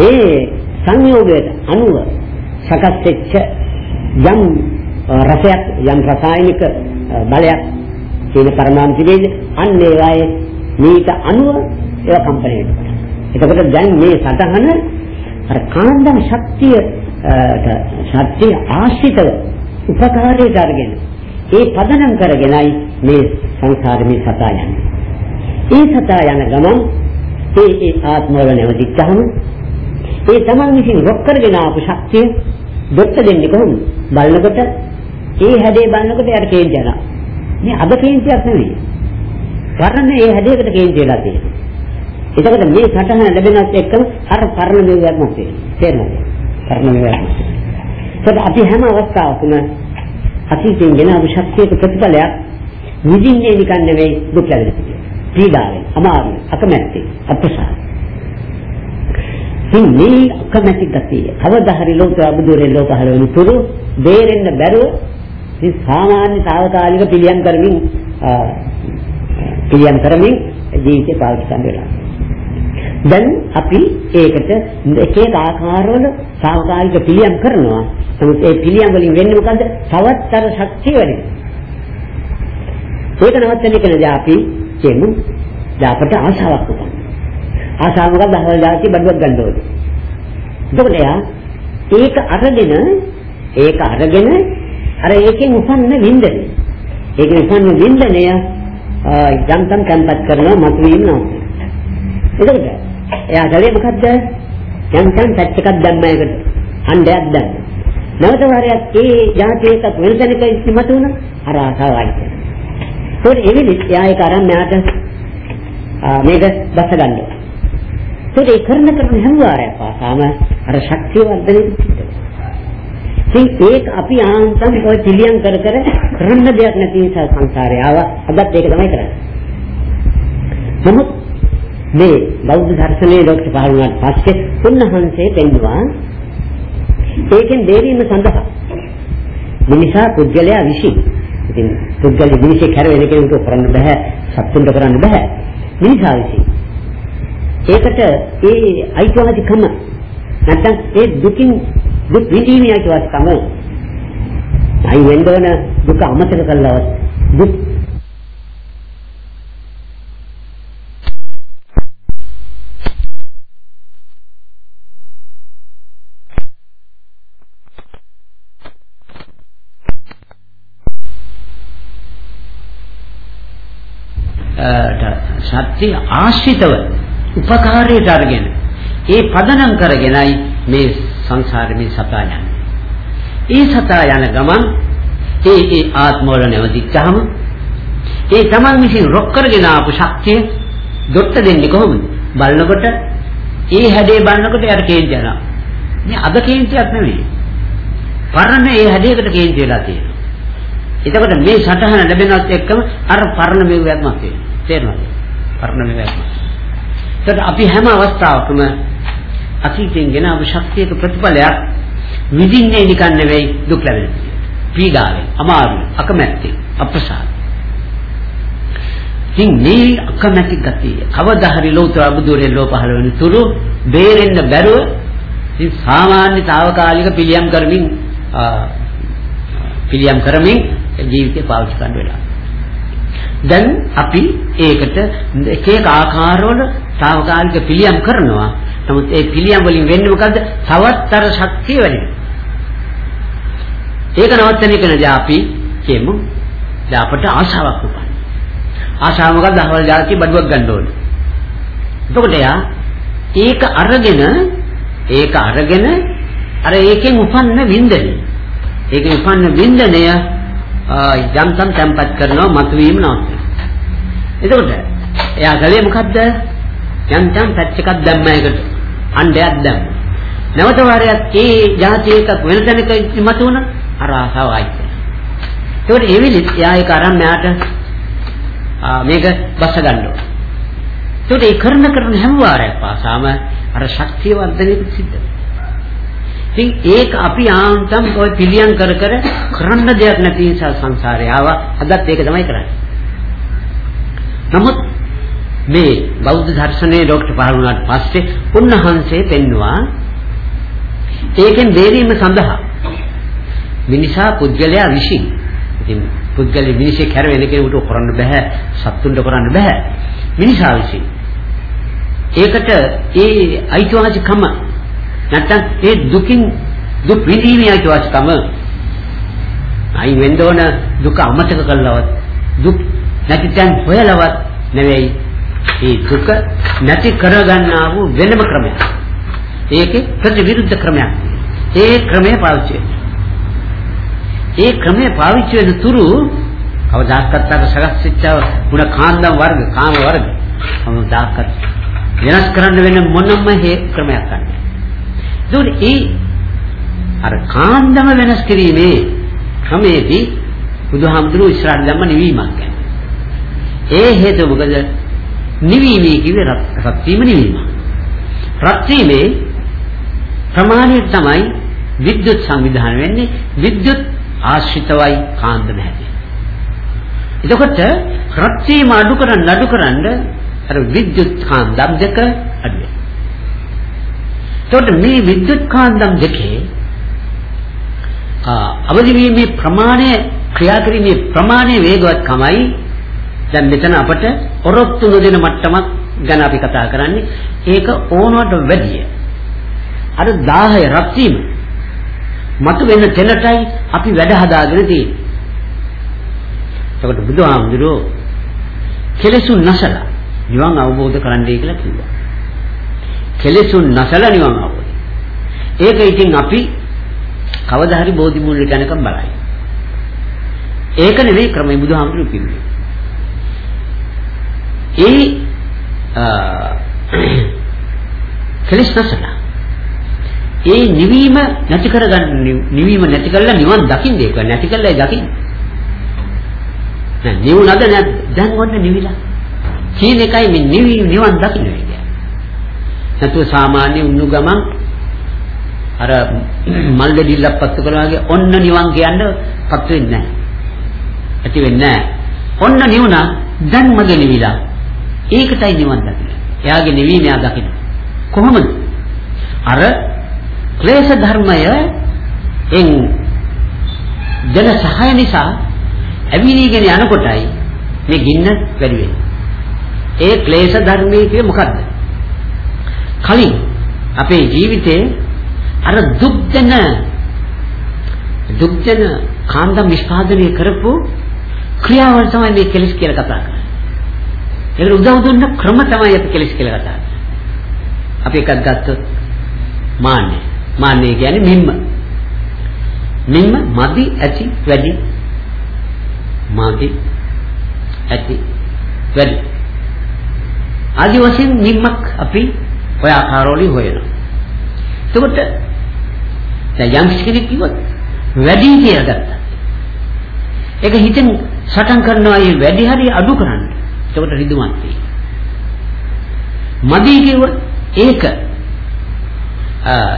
Speaker 2: ඒ සංයෝගයට අනුව සකස් වෙච්ච යම් රසයක් යම් රසායනික බලයක් තියෙන පරමාණු තිබෙයිද අන්න ඒවායේ මේක අණුව ඒවා කම්පණය වෙනවා. එතකොට දැන් මේ සතහන අර කාන්දම් ශක්තිය ශක්තිය ආශ්‍රිතව උපකාරයට අරගෙන ඒ පදනම් කරගෙනයි මේ සංසාරේ සතා යන්නේ. ඒ සතා යන ගමන් ඒ ඒ ආත්මවල නැවතිච්චහම ඒ තමන් විසින් රොක් කරගෙන ආපු ශක්තිය දෙත්ත දෙන්නේ කොහොමද? බලනකොට ඒ හැඩේ බලනකොට යාට කේන්ති යනවා. මේ අද කේන්තියක් නෙවෙයි. පරණ ඒ හැඩයකට කේන්ති වෙලා තියෙනවා. එතකොට මේ සටහන ලැබෙනත් එක්කම අර පරණ මෙව්වක්ම තියෙනවා. තේරෙනවද? පරණ මෙව්වක්ම. ඒත් අපි හැම අවස්ථාවකම අතීතයෙන් ගෙන ආපු ශක්තියක ප්‍රතිඵලයක් විඳින්නේ නිකන් නෙවෙයි දුක් ලැබෙන පීඩාවෙන්, අමාරුවෙන්, අකමැත්තෙන්, අප්‍රසාද. ඉතින් මේ අකමැති ගතිය කවදා හරි ලෝක අබුදුරේ ලෝක පහළ වෙන තුරු බේරෙන්න බැරුව මේ සාමාන්‍ය తాවකාලික පිළියම් කරමින් පිළියම් කරමින් ජීවිතය පාවිච්චි කරන වෙලාව. දැන් අපි ඒකට එක එක ආකාරවල తాවකාලික පිළියම් කරනවා. නමුත් ඒ පිළියම් වලින් වෙන්නේ මොකද්ද? තවත් අර ශක්තිය වැඩි. ඒක නවත්තන්නේ කියලා අපි කියමු. දැන් අපට ආශාවක් උපන්. ආශාව මොකක්ද? අහවල් දාති බඩුවක් ගන්න ඕනේ. එතකොට එයා ඒක අරගෙන ඒක අරගෙන අර ඒකෙන් උපන්න වින්දනය. ඒකෙන් උපන්න වින්දනය යම්තම් කම්පත් කරනවා මතුවීම නෝ. එතකොට එයා ගලේ මොකද්ද? යම්තම් පැච් එකක් දැම්ම එකට. හන්දයක් දැම්ම. නැවත වාරයක් ඒ જાතියක වෙනසනක ඉස්මතු වුණා අර ආසාවයි. ඒත් එවිලි එයා ඒක අරන් මෙයාට මේක බස ගන්නවා. ඒත් ඒ කරන කරන හැම වාරයක් පාසාම අර ශක්තිය වර්ධනය වෙනවා. ඉතින් ඒක අපි ආන්තම් ඔය පිළියම් කර කර කරන්න දෙයක් නැති නිසා සංසාරේ ආවා. අදත් ඒක තමයි කරන්නේ. නමුත් මේ බෞද්ධ දර්ශනයේ ලෝකෙ පහළ වුණාට පස්සේ උන්වහන්සේ පෙන්වුවා ඒකෙන් දෙවීම සඳහා මිනිසා පුද්ගලයා විශ්ි. ඉතින් පුද්ගල මිනිසේ කරවෙන කෙනෙකුට කරන්න බෑ, සත්තුන්ට කරන්න බෑ. මිනිසා විශ්ි. ඒකට ඒ අයිතිවාසිකම නැත්තම් ඒ දුකින් දුක් විඳීමේ අයිතිවාසිකම අයි වෙන්දවන දුක අමතක කළවත් දුක් සත්‍ය ආශ්‍රිතව උපකාරයට අරගෙන ඒ පදනම් කරගෙනයි මේ සංසාරේ සතා යන්නේ. ඒ සතා යන ගමන් ඒ ඒ ආත්මවල නැවතිච්චාම ඒ තමන් විසින් රොක් කරගෙන ආපු ශක්තිය දොට්ට දෙන්නේ කොහොමද? බලනකොට ඒ හැඩේ බලනකොට යාට කේන්ති යනවා. මේ අද කේන්තියක් නෙවෙයි. පරණ ඒ හැඩයකට කේන්ති වෙලා තියෙනවා. එතකොට මේ සටහන ලැබෙනවත් එක්කම අර පරණ මෙව්වක්ම තියෙනවා. තේරෙනවද? පරණ මෙව්වක්ම. ඒකට අපි හැම අවස්ථාවකම අතීතයෙන් ගෙන ආපු ශක්තියක ප්‍රතිඵලයක් විඳින්නේ නිකන් නෙවෙයි දුක් ලැබෙන. පීඩාවෙන්, අමාරුවෙන්, අකමැත්තෙන්, අප්‍රසාද. ඉතින් මේ අකමැති ගතිය කවදා හරි ලෝතර බුදුරේ ලෝ පහළ වෙන තුරු බේරෙන්න බැරුව ඉතින් සාමාන්‍ය తాවකාලික පිළියම් කරමින් පිළියම් කරමින් ජීවිතේ පාවිච්චි කරන්න වෙලා. දැන් අපි ඒකට එක එක ආකාරවල తాවකාලික පිළියම් කරනවා. නමුත් ඒ පිළියම් වලින් වෙන්නේ මොකද්ද? තවත් අර ශක්තිය වැඩි ඒක නවත්තන එක නේද අපි කියමු. දැන් අපට ආශාවක් උපන්. ආශාව මොකද්ද? අහවල් ජාති බඩුවක් ගන්න ඕනේ. එතකොට යා ඒක අරගෙන ඒක අරගෙන අර ඒකෙන් උපන්න වින්දනය. ඒකෙන් උපන්න වින්දනය යම්තම් තැම්පත් කරනවා මතුවීම නවත්වනවා. එතකොට එයා ගලේ මොකද්ද? යම්තම් පැච් එකක් දැම්ම එකට. අණ්ඩයක් දැම්ම. නැවත වාරයක් ඒ જાති එකක් වෙන තැනක මතුවන අර ආසාවයි. ඒකට ඒ වෙලෙත් එයා ඒක අරන් මෙයාට මේක බස ගන්න ඕන. ඒකට ඒ කරන කරන හැම වාරයක් පාසාම අර ශක්තිය වර්ධනය සිද්ධ වෙනවා. ඉතින් ඒක අපි ආන්තම් ඔය පිළියම් කර කර කරන්න දෙයක් නැති නිසා සංසාරේ ආවා. අදත් ඒක තමයි කරන්නේ. නමුත් මේ බෞද්ධ දර්ශනයේ ડોක්ටර් පහළ වුණාට පස්සේ උන්වහන්සේ පෙන්නවා ඒකෙන් බේරීම සඳහා මිනිසා පුද්ගලයා විශ්ින් ඉතින් පුද්ගලෙ මිනිසෙක් හැර වෙන කෙනෙකුට කරන්න බෑ සත්තුන්ට කරන්න බෑ මිනිසා විශ්ින් ඒකට ඒ අයිතිවාසිකම නැත්තම් ඒ දුකින් දුක් විඳීමේ අයිතිවාසිකම අයි වෙන්න ඕන දුක අමතක කළවත් දුක් නැති තැන් හොයලවත් නෙවෙයි ඒ දුක නැති කරගන්නා වූ වෙනම ක්‍රමයක්. ඒකේ ප්‍රතිවිරුද්ධ ක්‍රමයක්. ඒ ක්‍රමය පාවිච්චි ඒ ක්‍රමය පාවිච්චි වෙන තුරු කවදාකත් අර සගස්සිච්චව මුණ කාන්දම් වර්ග කාම වර්ග කවදාකත් වෙනස් කරන්න වෙන මොනම හේ ක්‍රමයක් නැහැ. ඒකට ඒ අර කාන්දම වෙනස් කිරීමේ ක්‍රමයේදී බුදුහාමුදුරුවෝ ඉස්සරහට ධම්ම නිවීමක් ගැන. ඒ හේතුව මොකද? නිවීමේ කිව්වේ රත් වීම නිවීම. රත් වීමේ ප්‍රමාණය තමයි විද්‍යුත් සංවිධානය වෙන්නේ විද්‍යුත් ආශ්‍රිතවයි කාන්දම හැටි. එතකොට රත් වීම අඩු කරන්න අඩු කරන්න අර විද්‍යුත් කාන්දම් දෙක අඩු වෙනවා. එතකොට මේ විද්‍යුත් කාන්දම් දෙකේ අවදි වීමේ ප්‍රමාණය ක්‍රියා කිරීමේ ප්‍රමාණය වේගවත්කමයි. දැන් මෙතන අපට ඔරොත්තු නොදෙන මට්ටමක් ගැන අපි කතා කරන්නේ. ඒක ඕනවට වැඩිය. අර 10 රත් වීම මතු වෙන තැනටයි අපි වැඩ හදාගෙන තියෙන්නේ. එතකොට බුදුහාමුදුරුවෝ කෙලෙසුන් නැසලා නිවන් අවබෝධ කරන්නයි කියලා කිව්වා. කෙලෙසුන් නැසලා නිවන් අවබෝධ ඒක ඉතින් අපි කවදා හරි බෝධි මූල්‍ය දැනකම් බලයි. ඒක නෙවෙයි ක්‍රමය බුදුහාමුදුරුවෝ කිව්වේ. ඒ කෙලස් නැසලා. ඒ නිවීම නැති කරගන්න නිවීම නැති කළා නිවන් දකින්න ඒක නැති කළා දකින්න. දැන් නිවුණද නැද්ද දැන් ඔන්න නිවිලා. කියන එකයි මේ නිවි නිවන් දකින්න කියන්නේ නැතුව සාමාන්‍ය උන්නු ගමන් අර මල් දෙඩිල්ලක් පත්තු කළා වගේ ඔන්න නිවන් කියන්න පත් වෙන්නේ නැහැ ඇති වෙන්නේ නැහැ ඔන්න නිවුණා දැන් මගේ නිවිලා ඒකටයි නිවන් දකින්න. එයාගේ නිවීම එයා දකින්න. කොහොමද? අර ක්ලේශ ධර්මය එන් ජන සහාය නිසා ඇවිලීගෙන යනකොටයි මේ ගින්න වැඩි වෙන්නේ. ඒ ක්ලේශ ධර්මයේ කිය මොකද්ද? කලින් අපේ ජීවිතේ අර දුක් දෙන දුක් දෙන කාන්දම් නිෂ්පාදනය කරපු ක්‍රියාවල් තමයි මේ කෙලස් කියලා කතා කරන්නේ. ඒකට උදව් දුන්න ක්‍රම තමයි අපි කෙලස් කියලා කතා කරන්නේ. අපි එකක් ගත්තොත් මාන්නේ. මාන්නේ කියන්නේ මිම්ම. මිම්ම මදි ඇති වැඩි. මදි ඇති වැඩි. ආදි වශයෙන් මිම්මක් අපි ඔය ආකාරවලින් හොයනවා. එතකොට දැන් යම් කෙනෙක් කිව්වොත් වැඩි කියලා ගත්තා. ඒක හිතෙන් සටන් කරනවා මේ වැඩි හරි අඩු කරන්න. එතකොට රිදුමක් තියෙනවා. මදි කියව ඒක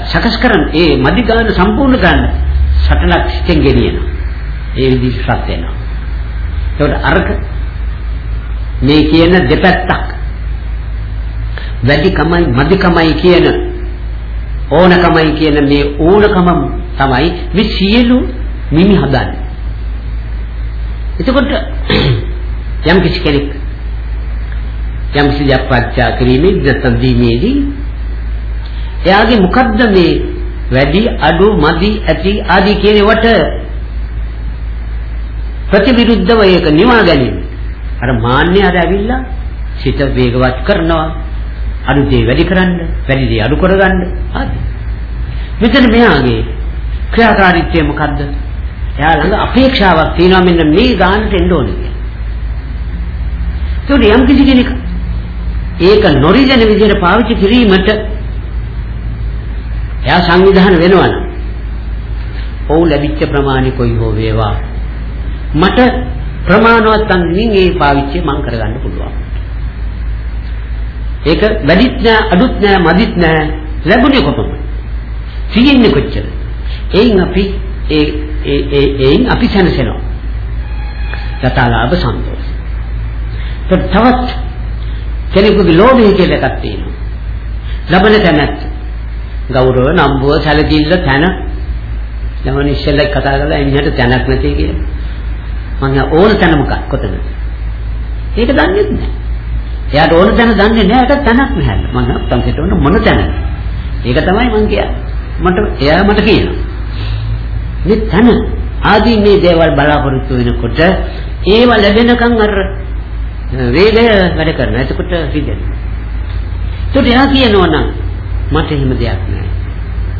Speaker 2: සකස් කරන් ඒ මදි ගන්න සම්පූර්ණ ගන්න සටනක් සිතෙන් ගෙනියනවා. ඒ විදිහට සත් වෙනවා. එතකොට අර්ග මේ කියන දෙපැත්තක් වැඩිකමයි මදිකමයි කියන ඕනකමයි කියන මේ ඕනකම තමයි මේ සියලු මිමි හදන්නේ. එතකොට [clears throat] යම් කිසි කෙනෙක් යම් කිසි දෙයක් පරිත්‍යාග කිරීමේ නැත්නම් දීමේදී එයාගේ මොකද්ද මේ වැඩි අඩු මදි ඇති ආදී කියන ඒවට ප්‍රතිවිරුද්ධව ඒක නිවා ගැනීම. අර මාන්නේ අර ඇවිල්ලා සිත වේගවත් කරනවා. අඩු දේ වැඩි කරන්න, වැඩි දේ අඩු කරගන්න ආදී. මෙතන මෙයාගේ ක්‍රියාකාරීත්වය මොකද්ද? එයා ළඟ අපේක්ෂාවක් තියෙනවා මෙන්න මේ ගානට එන්න ඕනේ කියලා. ඒකට යම් කිසි කෙනෙක් ඒක නොරිදෙන විදිහට පාවිච්චි කිරීමට එයා සංවිධාන වෙනවා නම් ඔව් ලැබිච්ච ප්‍රමාණය කොයි හෝ වේවා මට ප්‍රමාණවත් අන්නින් ඒ පාවිච්චි මම කරගන්න පුළුවන්. ඒක වැඩිත් නෑ අඩුත් නෑ මදිත් නෑ ලැබුණේ කොපමණ. තියෙන්නේ කොච්චර. එයින් අපි ඒ ඒ ඒ එයින් අපි සැනසෙනවා. යථාලාභ සන්තෝෂ. තවත් කෙනෙකුගේ ලෝභය කියලා එකක් තියෙනවා. ලබන තැනත් ගෞරව නම්බුව සැලකිල්ල තැන ළමන ඉස්සෙල්ලා කතා කරලා එන්නට තැනක් නැති කියලා. මම ඕන තැන මොකක් කොතනද? ඒක දන්නේ නැහැ. එයාට ඕන තැන දන්නේ නැහැ ඒකට තැනක් නැහැ. මම සංකේත වුණ මොන තැනද? ඒක තමයි මම කියන්නේ. මට එයා මට කියනවා. මේ තැන ආදී මේ දේවල් බලාපොරොත්තු වෙනකොට ඒව ලැබෙනකන් අර වේගය වැඩ කරනවා. එතකොට රිදෙනවා. ඒකට එයා කියනවා නම් මට එහෙම දෙයක් නැහැ.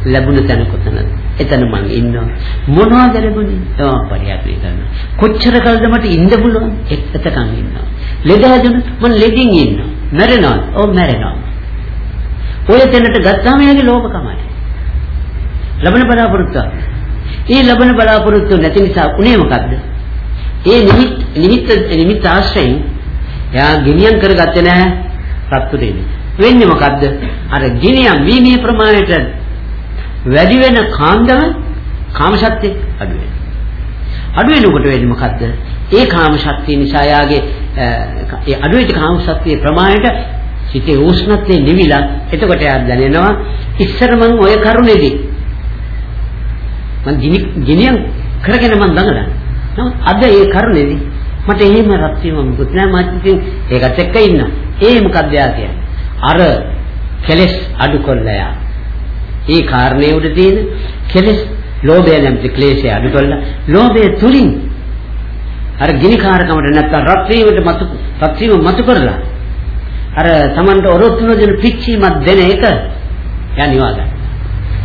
Speaker 2: ලැබුණ තැන කොතනද? එතන මං ඉන්නවා. මොනවද ලැබුණේ? තව පරිහරණය කරනවා. කොච්චර කල්ද මට ඉන්න පුළුවන්? එතකන් ඉන්නවා. ලෙඩ හැදුණොත් මං ලෙඩින් ඉන්නවා. මැරෙනවා. ඔව් මැරෙනවා. ඔය තැනට ගත්තාම යාගේ ලෝභකමයි. ලබන බලාපොරොත්තු. ඒ ලබන බලාපොරොත්තු නැති නිසා උනේ මොකද්ද? ඒ නිමිත් නිමිත් නිමිත් ආශ්‍රයෙන් යා ගෙනියම් කරගත්තේ නැහැ සත්තු දෙන්නේ. වෙන්නේ මොකද්ද? අර ගිනියම් වීමේ ප්‍රමාණයට වැඩි වෙන කාන්දම කාම ශක්තිය අඩු වෙනවා. අඩු වෙනකොට වෙන්නේ මොකද්ද? ඒ කාම ශක්තිය නිසා යාගේ ඒ අඩු වෙච්ච කාම ශක්තියේ ප්‍රමාණයට සිතේ උෂ්ණත්වය නිවිලා එතකොට යා දැනෙනවා ඉස්සර මං ඔය කරුණේදී මං ගිනියම් කරගෙන මං දඟලන. නමුත් අද ඒ කරුණේදී මට එහෙම රත් වීම මුකුත් නෑ මම ඉතින් ඒකත් එක්ක ඉන්නවා. ඒ මොකක්ද යා කියන්නේ? අර කෙලස් අඩු කොල්ලයා. ඒ කාරණේ උඩ තියෙන කෙලස් ලෝභය නැමැති ක්ලේශය අඩු කොල්ල. ලෝභය තුලින් අර ගිනිකාරකමට නැත්තම් රත් වීමට මතු රත් වීම මතු කරලා අර Tamanට ඔරොත්තු නොදෙන පිච්චීමක් දෙන එක එයා නිවා ගන්න.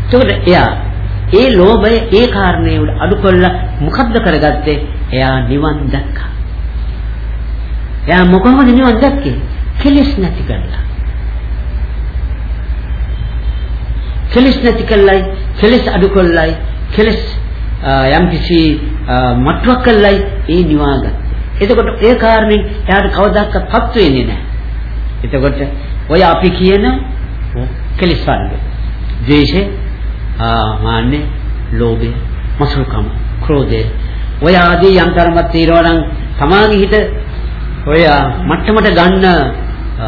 Speaker 2: එතකොට එයා ඒ ලෝභය ඒ කාරණේ උඩ අඩු කොල්ල මොකද්ද කරගත්තේ? එයා නිවන් දැක්කා. එයා මොකමද නිවන් දැක්කේ? කෙලස් නැති කරලා. කෙලස් නැති කළයි කෙලස් අඩු කළයි කෙලස් යම් කිසි මට්ටමක් කළයි ඒ නිවාගත්. එතකොට ඒ කාරණේ එයාට කවදාකවත් පත් වෙන්නේ නැහැ. එතකොට ඔය අපි කියන කෙලස් වර්ග. ද්වේෂය, මාන්නේ, ලෝභය, මසුරුකම, ක්‍රෝධය ඔය ආදී යම් ධර්මයක් తీරවා නම් සමාගී හිත ඔය මට්ටමට ගන්න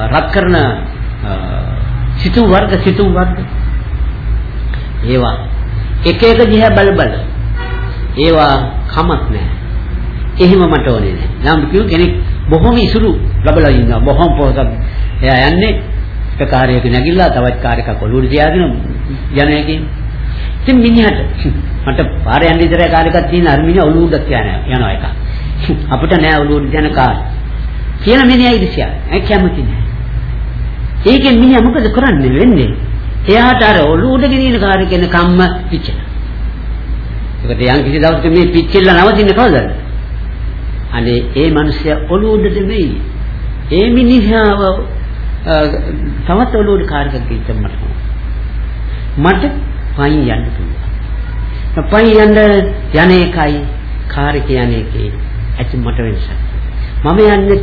Speaker 2: රත් කරන සිතු වර්ග සිතු වර්ග ඒවා එක එක දිහා බල බල ඒවා කමක් නැහැ. එහෙම මට ඕනේ නැහැ. නම් කිව් කෙනෙක් බොහොම ඉසුරු ලබලා ඉන්නවා. බොහොම පොහොසත්. එයා යන්නේ එක කාර්යයක නැගිලා තවත් කාර්යයක් ඔලුවට තියාගෙන යන එකකින්. ඉතින් මිනිහට [laughs] මට පාර යන්න ඉතර කාර්යයක් තියෙන අර මිනිහ ඔලුවට තියාන යනවා එක. [laughs] අපිට නෑ ඔලුවට තියාන කාර්. කියන මිනිහා ඉදිසියා. ඒ කැමති නෑ. ඒකෙන් මිනිහා මොකද කරන්නේ වෙන්නේ? එයාට අර ඔළුව උඩ ගෙනියන කාර්ය කියන කම්ම පිච්චෙනවා. ඒකට යම් කිසි දවසක මේ පිච්චෙල්ල නවතින්නේ කවදද? අනේ ඒ මිනිස්සයා ඔළුව උඩ දෙමෙයි. ඒ මිනිහාව තවත් ඔළුව උඩ කාර්යයක් කිච්ච මට. මට පයින් යන්න පුළුවන්. පයින් යන්න යන එකයි කාර්ය කියන්නේ ඒකේ ඇති මට වෙනසක්. මම යන්නේ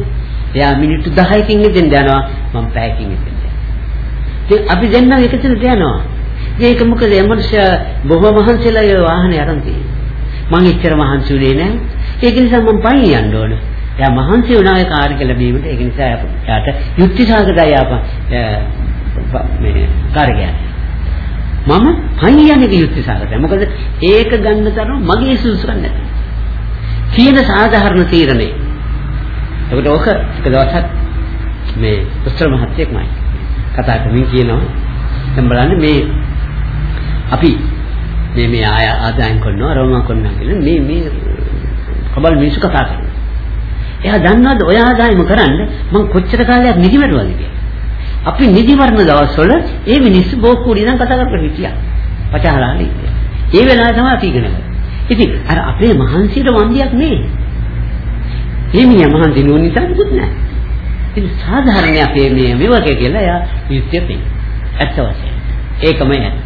Speaker 2: එයා මිනිත්තු 10කින් ඉඳන් යනවා මම පැයකින් ඉඳන් ඉතින් අපි දෙන්නම එකතැනට යනවා. ඒක මොකද එමර්ෂ බොහොම මහන්සිලා ඒ වාහනේ අරන් තියෙන්නේ. මං එච්චර මහන්සි වෙන්නේ නැහැ. ඒක නිසා මම පයින් යන්න ඕන. එයා මහන්සි වුණා ඒ කාර්ය කළ බීමට. ඒක නිසා එයාට යුක්ති සාගතයි ආප මේ කාර්යය. මම පයින් යන්නේ යුක්ති සාගතයි. මොකද ඒක ගන්න තරම මගේ සුසුකම් නැහැ. කියන සාධාරණ තීරණේ. ඒකට ඔක එක දවසක් මේ උස්තර මහත්තයෙක්මයි කතා කරමින් කියනවා දැන් බලන්න මේ අපි මේ මේ ආය ආදායම් කරනවා රවම කරනවා කියලා මේ මේ කබල් මිනිස්සු කතා කරනවා. එයා දන්නවද ඔය ආදායම කරන්න මං කොච්චර කාලයක් නිදිමරුවද කියලා. අපි නිදිමරන දවස්වල ඒ මිනිස්සු බෝක්කුඩි නම් කතා කර කර හිටියා. පචහලාලි. ඒ වෙලාව තමයි අපි ඉගෙන ගන්නේ. ඉතින් අර අපේ මහන්සියට වන්දියක් නේ. මේ මිනිහා මහන්සි නෝ නිසා දුක් නැහැ. ඉතින් සාධාරණ අපේ මේ විවක කියලා එයා යුක්තිය ඇත්ත වශයෙන්. ඒකමයි ඇත්ත.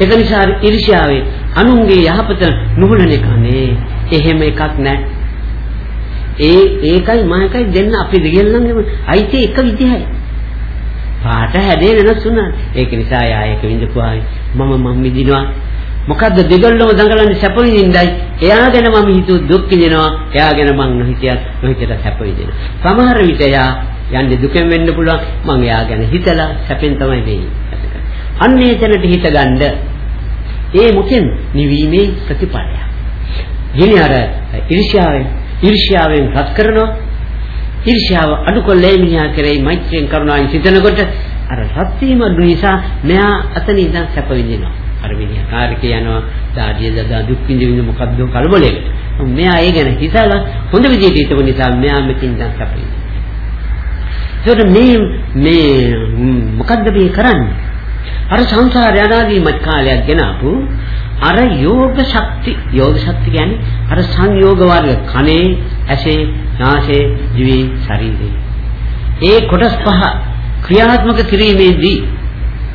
Speaker 2: ඒක නිසා ඊර්ෂ්‍යාවේ අනුන්ගේ යහපත නුහුලන එක නේ. එහෙම එකක් නැහැ. ඒ ඒකයි මායකයි දෙන්න අපි දෙගල්ලන්ගේම අයිති එක විදිහයි. පාට හැදේ වෙනස් වුණා. ඒක නිසා යා ඒක විඳපුවායි මම මම විඳිනවා. මොකද්ද දෙගොල්ලම දඟලන්නේ සැප විඳින්නයි. එයා ගැන මම හිතුව දුක් විඳිනවා. එයා ගැන මං නොහිතියත් නොහිතට සැප විඳිනවා. සමහර විට යා යන්නේ දුකෙන් වෙන්න පුළුවන්. මං එයා ගැන හිතලා සැපෙන් තමයි වෙන්නේ. අන්නේ තැනට හිත ගන්න. ඒ මොකෙන් නිවීමේ ප්‍රතිපලය. ගිනි අර ඊර්ෂ්‍යාවෙන් ඊර්ෂ්‍යාවෙන් රත් කරනවා. ඊර්ෂ්‍යාව අඩුකොල්ලේ මිනිහා කෙරෙහි මෛත්‍රියෙන් කරුණාවෙන් සිතනකොට අර රත් වීම නිසා මෙයා අතන ඉඳන් සැප විඳිනවා. අර මිනිහා කාර්ක යනවා දාඩිය දදා දුක් විඳින්න මොකද්ද කලබලයකට. මෙයා ඒ ගැන හිතලා හොඳ විදිහට හිතපු නිසා මෙයා මෙතින් ඉඳන් සැප විඳිනවා. මේ මේ මොකද්ද මේ කරන්නේ? අර සංසාර යනාදීමත් කාලයක් ගෙනාපු අර යෝග ශක්ති යෝග ශක්ති කියන්නේ අර සංයෝග වර්ග කනේ ඇසේ නාසයේ දිවේ ශරීරේ ඒ කොටස් පහ ක්‍රියාත්මක කිරීමේදී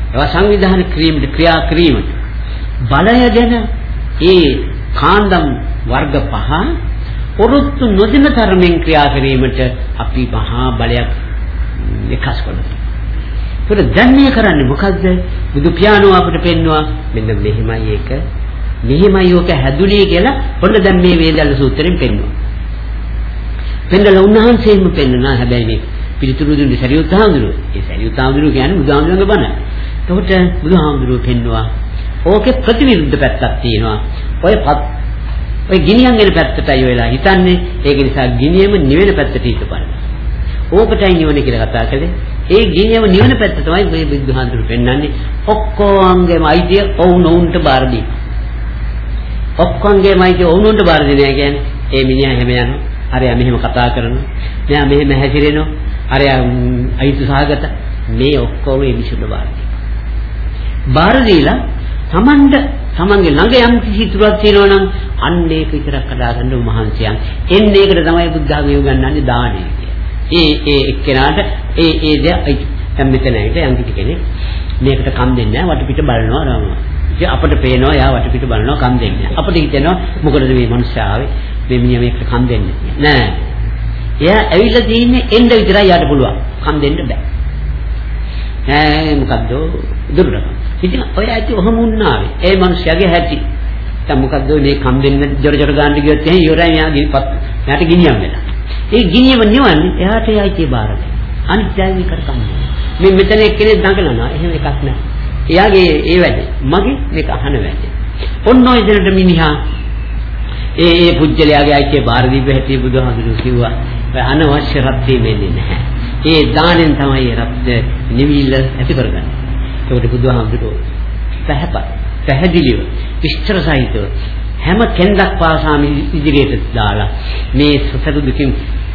Speaker 2: ඒවා සංවිධානය කිරීමට ක්‍රියා කිරීමට බලය දෙන ඒ කාන්දම් වර්ග පහ ඔරුත්තු නොදින තරමින් ක්‍රියා කිරීමට අපි මහා බලයක් විකාශ කරනවා. ඒක දැන් මේ කරන්නේ මොකද්ද? බුදු පියාණෝ අපිට පෙන්නවා මෙන්න මෙහිමයි ඒක. මෙහිමයි ඕක හැදුනේ කියලා ඔන්න දැන් මේ වේදල්ල සූත්‍රයෙන් පෙන්නවා. පෙන්නලා උන්වහන්සේම පෙන්නවා හැබැයි මේ පිළිතුරු දුන්නේ සරියුත් හාමුදුරුවෝ. ඒ සරියුත් හාමුදුරුවෝ කියන්නේ බුදුහාමුදුරන්ගේ බණ. එතකොට බුදුහාමුදුරුවෝ පෙන්නවා ඕකේ ප්‍රතිවිරුද්ධ පැත්තක් තියෙනවා. ඔය ඔය ගිනියන් එන පැත්තටයි ඔයලා හිතන්නේ. ඒක නිසා ගිනියම නිවෙන පැත්තට හිතපන්න. ඕකටයි නිවන කියලා කතා කළේ. ඒ ගිනියම නිවන පැත්ත තමයි මේ බුදුහාඳුරු පෙන්වන්නේ. ඔක්කොංගේම අයිතිය ඔවුනොවුන්ට බාර දී. ඔක්කොංගේම අයිතිය ඔවුනොවුන්ට බාර දෙනවා කියන්නේ ඒ මිනිහා හැම යනවා. අරයා මෙහෙම කතා කරනවා. මෙයා මෙහෙම හැසිරෙනවා. අරයා අයිති සහගත මේ ඔක්කොම මේ මිනිසුන්ට බාර දී. බාර දීලා Tamand Tamange ළඟ යම් කිසි තුරක් තියෙනවා නම් අන්න ඒක විතරක් හදාගන්න මහන්සියන්. එන්නේ ඒකට තමයි බුද්ධ ධර්මය උගන්වන්නේ දානෙ. ඒ ඒ එක්කෙනාට ඒ ඒ දේ දැන් මෙතන ඇවිත් යම් කිසි කෙනෙක් මේකට කම් දෙන්නේ නැහැ වටපිට බලනවා රාම. ඉතින් අපිට පේනවා යා වටපිට බලනවා කම් දෙන්නේ. අපිට හිතෙනවා මොකටද මේ මනුස්සයා ආවේ මේ මිනිහා මේකට කම් දෙන්නේ නෑ. එයා ඇවිල්ලා තියෙන්නේ එන්න විතරයි යාට පුළුවන්. කම් දෙන්න බෑ. ඈ මොකද්ද දුරුරක. ඉතින් ඔය ඇති ඔහම උන්නාවේ. ඒ මනුස්සයාගේ හැටි. දැන් මොකද්ද මේ කම් දෙන්න ජොර ජොර ගන්න ගියොත් එහෙනම් ඉවරයි මෙයා ගිහිපත්. මෙයාට ගිනියම් වෙලා. ඒ ගිනියම නිවන්නේ එයාට යයිති බාරද. අනිත්‍යයි කරකන්නේ. මේ මෙතන එක්කෙනෙක් දඟලනවා. එහෙම එකක් නෑ. එයාගේ ඒ වැඩේ. මගේ මේක අහන වැඩේ. ඔන්න ඔය දෙනට මිනිහා ඒ ඒ පුජ්‍යලයාගේ අයිතිය බාර දීපු හැටි බුදුහාමුදුරුවෝ කිව්වා. අනවශ්‍ය රත්ති වෙන්නේ නැහැ. ඒ දාණයෙන් තමයි රත් නිවිල්ල ඇති කරගන්නේ. ඒකට බුදුහාමුදුරුවෝ පැහැපත් පැහැදිලිව විස්තර සහිතව හැම කෙන්දක් පාසාම ඉදිරියට දාලා මේ සතර දුකින්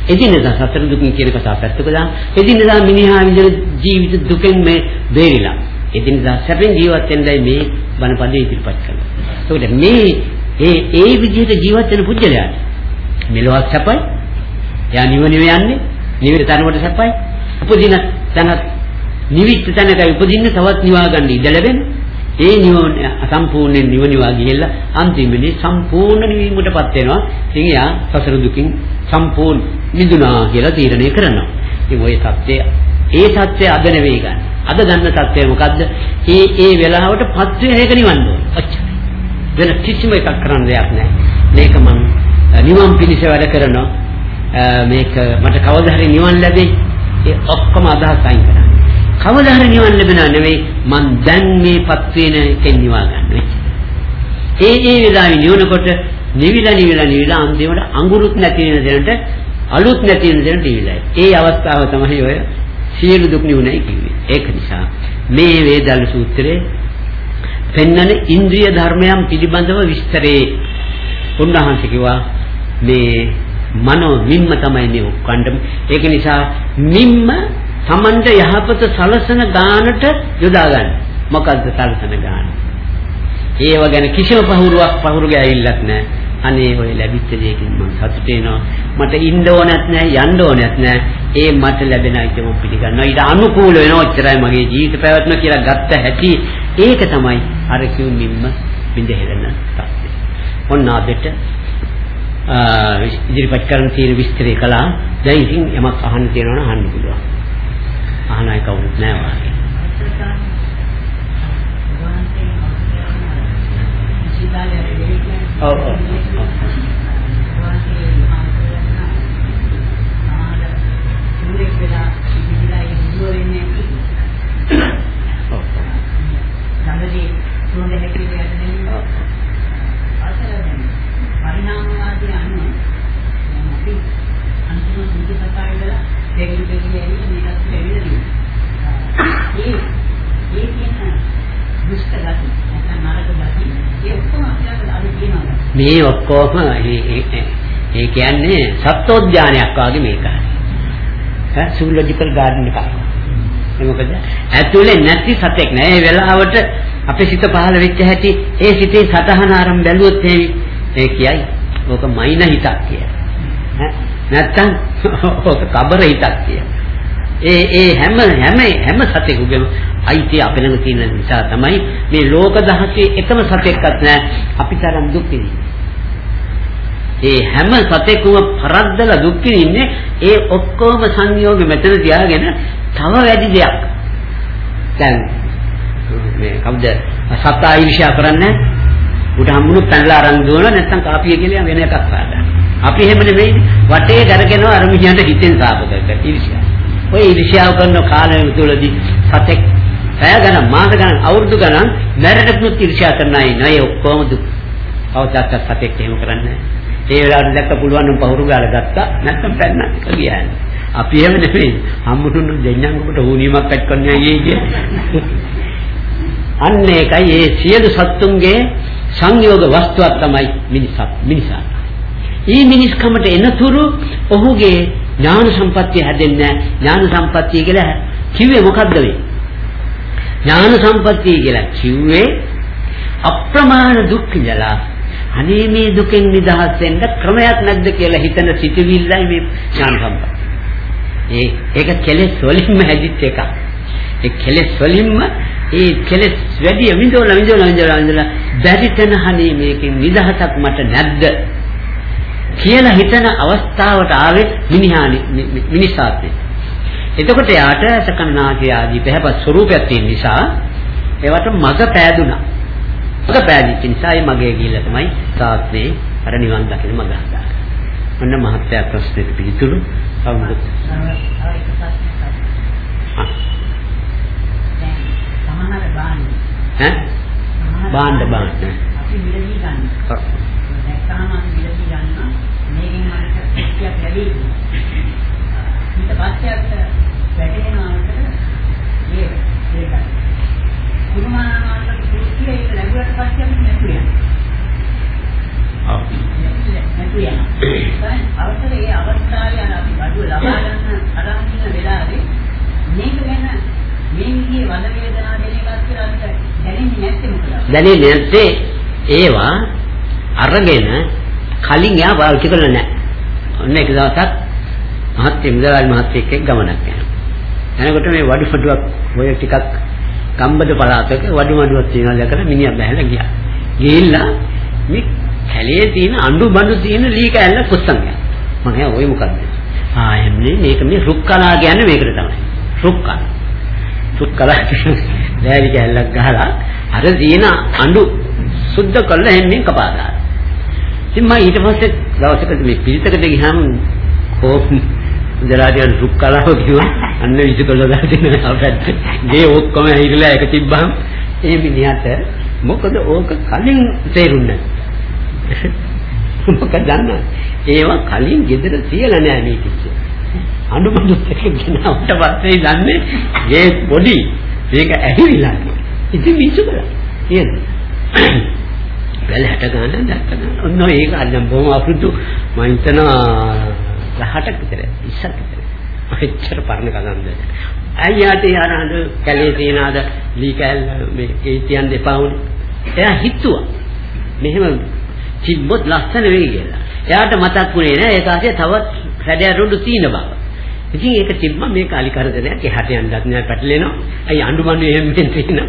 Speaker 2: එදිනෙදා සතර දුකින් කියන කතාව පැත්තක දාන එදිනෙදා මිනිහා විඳින ජීවිත දුකෙන් මේ බේරිලා එදිනෙදා සැපෙන් ජීවත් වෙන්නයි මේ බණපදේ ඉදිරිපත් කරන්නේ. ඒකට මේ ඒ ඒ විදිහට ජීවත් වෙන පුජ්‍යලයා මෙලොවක් සැපයි. එයා නිවන යන්නේ නිවිත තනකට සැපයි. උපදින තනත් නිවිත් තැනකයි උපදින්න තවත් නිවා ගන්න ඉඩ ලැබෙනවා. ඒ නිවන අසම්පූර්ණ නිවනවා ගිහිල්ලා අන්තිමේදී සම්පූර්ණ නිවීමටපත් වෙනවා. ඉතින් එයා සසර දුකින් සම්පූර්ණ මිදුණා කියලා තීරණය කරනවා. ඉතින් ওই தත්ත්වය ඒ தත්ත්වය අද නෙවෙයි ගන්න. අද ගන්න தත්ත්වය මොකද්ද? ඒ ඒ වෙලාවටපත් වෙන එක නිවන් දෝ. අච්චා. වෙන කිසිම එකක් කරන්න දෙයක් නැහැ. මේක මම නිවන් පිණිස වැඩ කරනවා. මේක මට කවදා හරි නිවන් ලැබෙයි. ඒ ඔක්කොම අදහස් අයින් කරන්න. කවදා හරි නිවන් ලැබෙනා නෙවෙයි මං දැන් මේපත් වෙන එකෙන් නිවා ගන්න වෙච්ච. ඒ ඒ වෙලාවේ නිවනකොට නිවිලා නිවිලා නිවිලා අන්තිමට අඟුරුත් නැති වෙන දෙනට අලුත් නැති වෙන දෙනට නිවිලා. ඒ අවස්ථාව තමයි ඔය සියලු දුක් නිවුණයි කිව්වේ. ඒක නිසා මේ වේදල් සූත්‍රයේ පෙන්වන ඉන්ද්‍රිය ධර්මයන් පිළිබඳව විස්තරේ උන්වහන්සේ කිව්වා මේ මනෝ මිම්ම තමයි මේ ඔක්කොණ්ඩම ඒක නිසා මිම්ම Tamanට යහපත සලසන ගානට යොදා ගන්න. මොකද්ද සලසන ගාන? ඒව ගැන කිසිම පහුරුවක් පහුරු ගෑවිල්ලක් නැහැ. අනේ ඔය ලැබිච්ච දෙයකින් මම සතුට වෙනවා. මට ඉන්න ඕනත් නැහැ යන්න ඕනත් නැහැ. ඒ මට ලැබෙන අයිතම පිළිගන්නවා. ඊට අනුකූල වෙනවා ඔච්චරයි මගේ ජීවිත පැවැත්ම කියලා ගත්ත හැටි. ඒක තමයි අර කිව්මින්ම බින්දහෙලන තත්ත්වය. ඔන්න අදට ඉදිරිපත් කරන තියෙන විස්තරය කළා. දැන් ඉතින් යමක් අහන්න තියෙනවා නම් අහන්න පුළුවන්. අහන අය කවුරුත් නැහැ වාගේ ඔව් ඔව්.
Speaker 3: ළඟදී තුන් දෙනෙක් විදිහට දෙන්නේ පරිණාමවාදී අනුව අපි අන්තිම සුද්ධ සතාවේදලා දෙවිලු දෙවිලු ඇවිල්ලා මේකත් ඇවිල්ලා ඒ ඒ කියන දුෂ්ට ගති නැත්නම් නරක ගති ඒ ඔක්කොම අපිට අද තියෙනවා
Speaker 2: මේ ඔක්කොම ඒ කියන්නේ සත්වෝද්‍යානයක් වගේ මේක. ඈ සූලොජිකල් ගාඩන් එකක්. ඒ මොකද ඇතුලේ නැති සතෙක් නෑ. ඒ වෙලාවට අපේ සිත පහළ වෙච්ච හැටි ඒ සිතේ සතහන ආරම්භ බැලුවොත් ඒ කියයි. ඕක මයින හිතක් කියලා. ඈ නැත්තම් ඕක කබර හිතක් කියලා. ඒ ඒ හැම හැම හැම සතෙකුගේම අයිතිය අපේ ළඟ තියෙන නිසා තමයි මේ ලෝක දහසේ එකම සතෙක්වත් නැහැ අපි තරම් දුක් ඒ හැම සතෙකුම පරද්දලා දුක් විඳින්නේ ඒ ඔක්කොම සංයෝග මෙතන තියාගෙන තව වැඩි දෙයක්. දැන් මේ කවුද සත්තා ඊර්ෂ්‍යා කරන්නේ? උට හම්බුණු පැනලා අරන් දුවන නැත්නම් කාපිය කියලා වෙන එකක් පාදා. අපි එහෙම නෙමෙයි වටේ කරගෙනවා අර මිනිහට හිතෙන් සාප කරලා ඊර්ෂ්‍යා. ඔය ඊර්ෂ්‍යාව කරන කාලය තුළදී සතෙක් පැය ගණන් මාස ගණන් අවුරුදු ගණන් මැරෙන්නත් ඊර්ෂ්‍යා කරන අය නෑ ඔක්කොම දුක්. අවදාත් සතෙක් එහෙම කරන්නේ ඒ වෙලාවට දැක්ක පුළුවන් නම් පහුරු ගාලා ගත්තා නැත්නම් පැන්න ගියා. අපි එහෙම නෙමෙයි. හම්බුතුන් දෙඤ්ඤංගකට හුනීමක් අත් කරන්නේ අයියේ අන්න ඒකයි ඒ සියලු සත්තුන්ගේ සංයෝග වස්තුවක් තමයි මිනිසත් මිනිසා. ඊ මිනිස්කමට එනතුරු ඔහුගේ ඥාන සම්පත්තිය හැදෙන්නේ ඥාන සම්පත්තිය කියලා කිව්වේ මොකද්ද මේ? ඥාන සම්පත්තිය කියලා කිව්වේ අප්‍රමාණ දුක් විඳලා අනේ මේ දුකෙන් නිදහස් වෙන්න ක්‍රමයක් නැද්ද කියලා හිතන සිටිවිල්ලයි මේ ඥාන සම්පත්තිය. ඒ ඒක කෙලෙස් වලින්ම හැදිච්ච එකක්. ඒ කෙලෙස් වලින්ම ඒ කෙලෙස් වැඩි විඳවලා විඳවලා විඳවලා විඳවලා බැරි තැන හනේ මේකෙන් නිදහසක් මට නැද්ද කියලා හිතන අවස්ථාවට ආවේ මිනිහානි මිනිසාත් එතකොට යාට සකන්නාගේ ආදී පැහැපත් ස්වરૂපයක් තියෙන නිසා ඒවට මග පෑදුනා. මග පෑදිච්ච නිසා ඒ මගේ ගිහිල්ලා තමයි තාත්නේ අර නිවන් දකින මග හදාගන්නේ. ඔන්න මහත්ය ප්‍රශ්නෙට පිළිතුරු කවුද? ඈ? බාණ්ඩ බාණ්ඩ.
Speaker 3: අපි මිලදී ගන්න. දැක්කම අපි කියක් ලැබෙයි. ඊට පස්සේ අපිට වැටෙනවාට ඒ ඒකයි. කුරුමානාමල්ල කුරුසිය ඒක ලැබුවට පස්සේ අපි නැතු යනවා.
Speaker 2: ඔව්.
Speaker 3: නැතු යනවා. දැන් අවසරේ ඒ අවස්ථාවේ අර අපි බඩුව ලබා ගන්න අරන් ඉන්න වෙලාවේ මේක ගැන මේ විදිහේ වද වේදනා දෙන එකක් කියලා අපිට දැනෙන්නේ නැත්තේ මොකද?
Speaker 2: දැනෙන්නේ නැත්තේ ඒවා අරගෙන කලින් එයා පාවිච්චි කරලා නැහැ. ඔන්න එක දවසක් මහත්ය මුදලාලි මහත්යෙක් එක්ක ගමනක් යනවා. එනකොට මේ වඩු මඩුවක් ඔය ටිකක් කම්බද පළාතක වඩු මඩුවක් තියෙනවා දැකලා මිනිහා බැහැලා ගියා. ගිහිල්ලා මේ කැලේ තියෙන අඬු බඬු තියෙන ලී කැල්ල කුස්සන් ගියා. මම කියා ඔය මොකද්ද? ආ එන්නේ මේක මේ රුක්කලා කියන්නේ මේකට තමයි. රුක්කලා. රුක්කලා දැලි කැල්ලක් ගහලා අර තියෙන අඬු සුද්ධ කරලා හැන්නේ කපා දාලා. ඉතින් මම ඊට පස්සේ දවසකට මේ පිළිතකට ගියාම කෝප් දරාදියන් රුක් කලාව කිව්වා අන්න විසිකල දාගෙන අපැත්ත ගේ ඔක්කොම හිරලා එක තිබ්බහම ඒ මිනිහට මොකද ඕක කලින් තේරුන්නේ මොකද දන්නවද? ඒවා කලින් ගෙදර තියලා නෑ මේ කිච්ච. අනුමනුත් එක ගෙනවට පස්සේ දන්නේ මේ පොඩි මේක ඇහිවිලා. ඉතින් මිසු කරා. කියන්නේ. බැල හැට ගන්න දැක්ක ගන්න. ඔන්න ඒක අල්ලම් බොහොම අපුදු මම හිතනවා 18ක් විතර ඉස්සක් විතර. මෙච්චර පරණ කතන්දර. අයියාට යාරහඳ කැලේ තියන ආද ලී කැල් මේ ඒ තියන් දෙපා උනේ. එයා හිතුවා. මෙහෙම තිබ්බොත් ලස්සන වෙයි කියලා. එයාට මතක් වුණේ නෑ ඒක ආසේ තවත් හැඩයරුඩු තියෙන බව. ඉතින් ඒක තිබ්බා මේ කාලි කරදරයක් එහාට යන්නත් නෑ පැටලෙනවා. අයි අඬමඬු එහෙම තියෙනවා.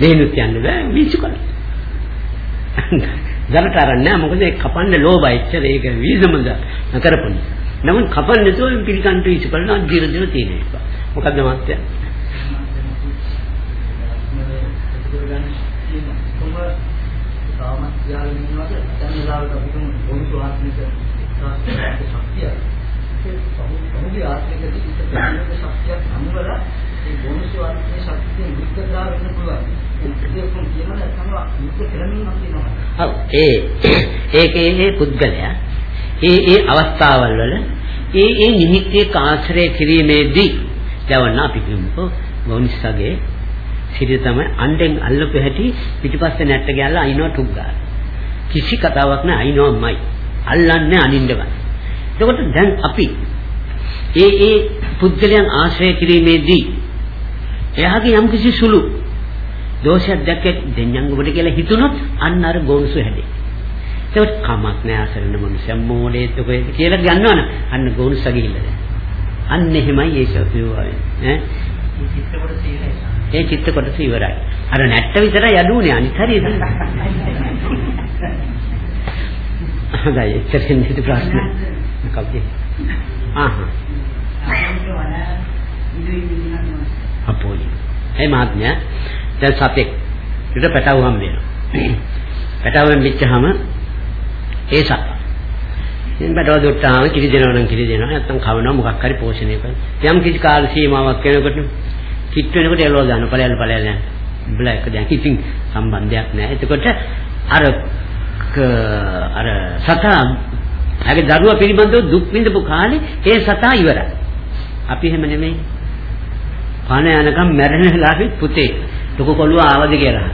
Speaker 2: මේනුත් යන්න බෑ මිසු කරා. දරට අරන් නෑ මොකද ඒ කපන්න ලෝභයි එච්චර ඒක වීසමද නකරපොනි. නමුත් කපන්න නැතුව පිළිකන්ට ඉස්සු කරන අධිර දින තියෙන එක. මොකද්ද මාත්‍ය?
Speaker 4: තාමත් යාගෙන ඉන්නවාද දැන් වෙලාවට අපි තුමු බොහෝ ආත්මික ශක්තිය ඒ සමුගේ ආත්මික ඉතිරික ශක්තියක් සමුවලා ඒ බොහෝ ආත්මික ශක්තිය මුක්තදා වෙන්න පුළුවන් ඒකම කියනවා තමයි මුක්ත කරමින් අපි කියනවා
Speaker 2: ඔව් ඒ ඒකේ ඒ පුද්ගලයා ඒ ඒ අවස්ථාවල් වල ඒ ඒ නිමිත්තේ ආශ්‍රය කිරීමේදී දැවන්න අපි කියමුකෝ ගෝනිස්සගේ සිරිය තමයි අණ්ඩෙන් අල්ලපු හැටි පිටිපස්සේ නැට්ට ගෑල්ලා අයින්නවා ටුක් ගාලා. කිසි කතාවක් නෑ අයින්වමයි. අල්ලන්නේ අනින්නවයි. එතකොට දැන් අපි ඒ ඒ පුද්ගලයන් ආශ්‍රය කිරීමේදී එයාගේ යම් කිසි සුළු දෝෂයක් දැක්ක දෙඤ්ඤංග ඔබට කියලා හිතුනොත් අන්න අර ගෝන්සු හැදේ. ඒකට කමක් නෑ අසරණ මනුස්සයා මෝඩේත් කොහෙද කියලා ගන්නවනේ අන්න ගෝන්සු ගිහිල්ලා. අන්න එහෙමයි ඒක කියුවා ඈ ඒ චිත්ත කොටස ඉවරයි. අර නැට්ට විතරයි අඩුනේ අනිත් හරියද? හොඳයි එච්චරින් හිත ප්‍රශ්න. මොකක්ද? ආහ්. අපෝයි. ඒ මාත්‍යා දැන් සතෙක් ඊට පැටවුම් වෙනවා. පැටවුම් වෙච්චාම ඒ සත. ඉතින් පැටව දුට්ටාම කිරි දෙනවා නම් කිරි දෙනවා නැත්නම් කවනවා මොකක් හරි පෝෂණය කරනවා. යම් කිසි කාල සීමාවක් වෙනකොට කිට් වෙනකොට එළව ගන්න ඵලයන් ඵලයන් යන. උඹලා එක දැන් ඉතින් සම්බන්ධයක් නැහැ. එතකොට අර අර සතා හැගේ දරුවා පිළිබඳව දුක් විඳපු කාලේ ඒ සතා ඉවරයි. අපි එහෙම නෙමෙයි. පණ යනකම් මැරෙන වෙලාවේ පුතේ ලොකු කොළුව ආවද කියලා.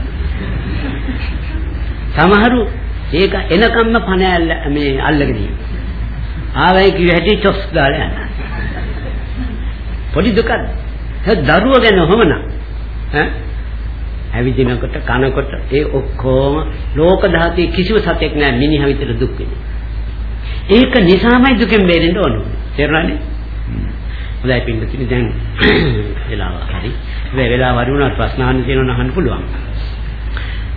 Speaker 2: සමහරු ඒක එනකම්ම පණ මේ අල්ලගෙන ඉන්නේ. ආවයි කිව්ව හැටි චොස් ගාලා යනවා. පොඩි දුකක්. ඒ දරුව ගැන හොමන ඈ ඇවිදිනකොට කනකොට ඒ ඔක්කොම ලෝක ධාතයේ කිසිම සතෙක් නැහැ මිනිහා විතර දුක් වෙන්නේ. ඒක නිසාමයි දුකෙන් බේරෙන්න ඕන. තේරුණානේ? හොඳයි පින්දුතිනි දැන් [clears throat] වෙලාව හරි. මේ වෙලාව වරි වුණාට ප්‍රශ්න අහන්න තියෙනවා අහන්න පුළුවන්.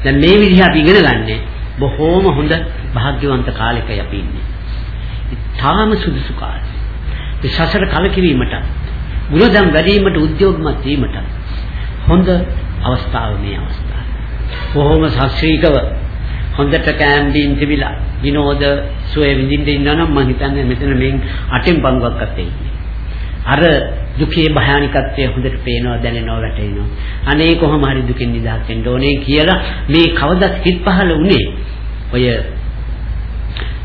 Speaker 2: දැන් මේ විදිහ අපි ඉගෙන ගන්නේ බොහෝම හොඳ භාග්‍යවන්ත කාලයකයි අපි ඉන්නේ. තාම සුදුසු කාලය. මේ සසර කලකිරීමට ගුණධම් වැඩිවීමට උද්‍යෝගමත් වීමට හොඳ අවස්ථාව මේ අවස්ථාව. බොහොම ශාස්ත්‍රීයව හොඳට කෑම් දීන් තිබිලා විනෝද සුවේ විඳින්න ඉන්නවා නම් මම හිතන්නේ මෙතන මෙන් අටෙන් පංගුවක් අත්තේ ඉන්නේ. අර දුකේ භයානිකත්වය හොඳට පේනවා දැනෙනවා වැටෙනවා. අනේ කොහොම හරි දුකින් නිදහස් වෙන්න ඕනේ කියලා මේ කවදත් හිත පහළ වුණේ ඔය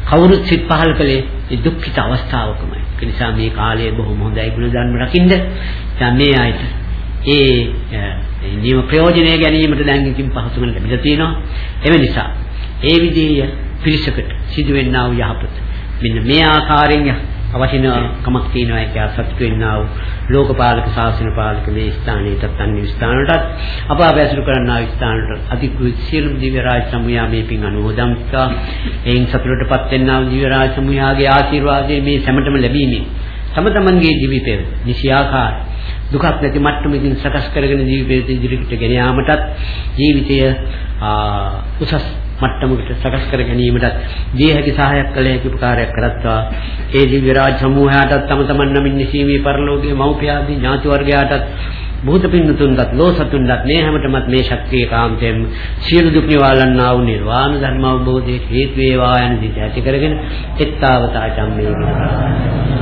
Speaker 2: කවුරුත් සිත් පහල් කළේ ඒ දුක්ඛිත අවස්ථාවකමයි. ඒ නිසා මේ කාලය බොහොම හොඳයි ගුණ ධර්ම රකින්න. දැන් මේ ආයත ඒ නියම ප්‍රයෝජනය ගැනීමට දැන් ඉතින් පහසුකම් ලැබිලා තියෙනවා. එව නිසා ඒ විදිහේ පිළිසකට සිදුවෙන්නා වූ යහපත මෙන්න මේ ආකාරයෙන් අවශ්‍යකමක් තියෙනවා ඒක අසත්‍ය වෙන්නා වූ ලෝකපාලක ශාසන පාලක මේ ස්ථානයටත් අන්‍ය ස්ථානටත් අප අපැසුරු කරන්නා ස්ථානට අධිකෘත සියලු දිව්‍ය රාජ සමුයා මේ පින් අනුමෝදම්කා එයින් සතුටටපත් වෙන්නා වූ දිව්‍ය රාජ සමුයාගේ ආශිර්වාදයේ මේ සැමටම ලැබීමෙන් තම තමන්ගේ ජීවිතය නිසියාකාර දුකක් නැති මට්ටමකින් සකස් කරගෙන ජීවිතය ඉදිරියට ගෙන යාමටත් ජීවිතය උසස් මට්ටමකට සකස් කර ගැනීමට දී හැකි සහායක් කළ හැකි උපකාරයක් කරත්වා. ඒ දිව්‍ය රාජ සමූහයාටත් තම තමන් නමින් නිසීමේ පරලෝකයේ මෞපියාදී ඥාති වර්ගයාටත් භූත පින්නතුන්ගත් ලෝසතුන්ගත් මේ හැමතෙමත් මේ ශක්තිය කාන්තෙන් සියලු දුක් නිවාලන්නා වූ නිර්වාණ ධර්ම අවබෝධයේ හේතු වේවා යන දිට ඇති කරගෙන එත්තාවතා චම්මේ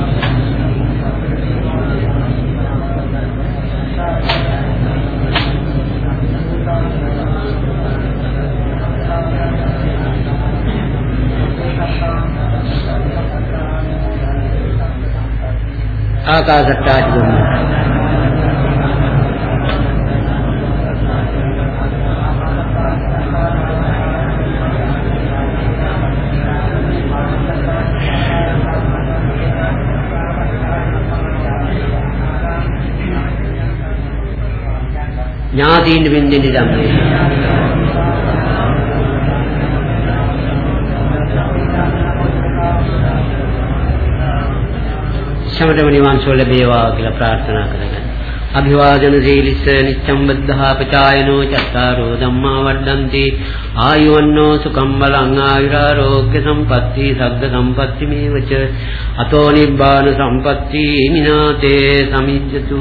Speaker 2: ආකාශට්ටා චුම්බ ඥාතීන් වෙන්නේ ධම්මේ සමතම නිවන් සුව ලැබේවා කියලා ප්‍රාර්ථනා කරගන්න. අභිවාදන සීලිස නිච්ඡම් බද්ධා පචායනෝ චත්තාරෝ ධම්මා වඩ්ඩಂತಿ ආයුවන්නෝ සුඛම් බලං ආයුරාෝග්‍ය සම්පatti සග්ග සම්පatti මේවච අතෝ නිබ්බාන සම්පatti මිනාතේ සමිච්ඡතු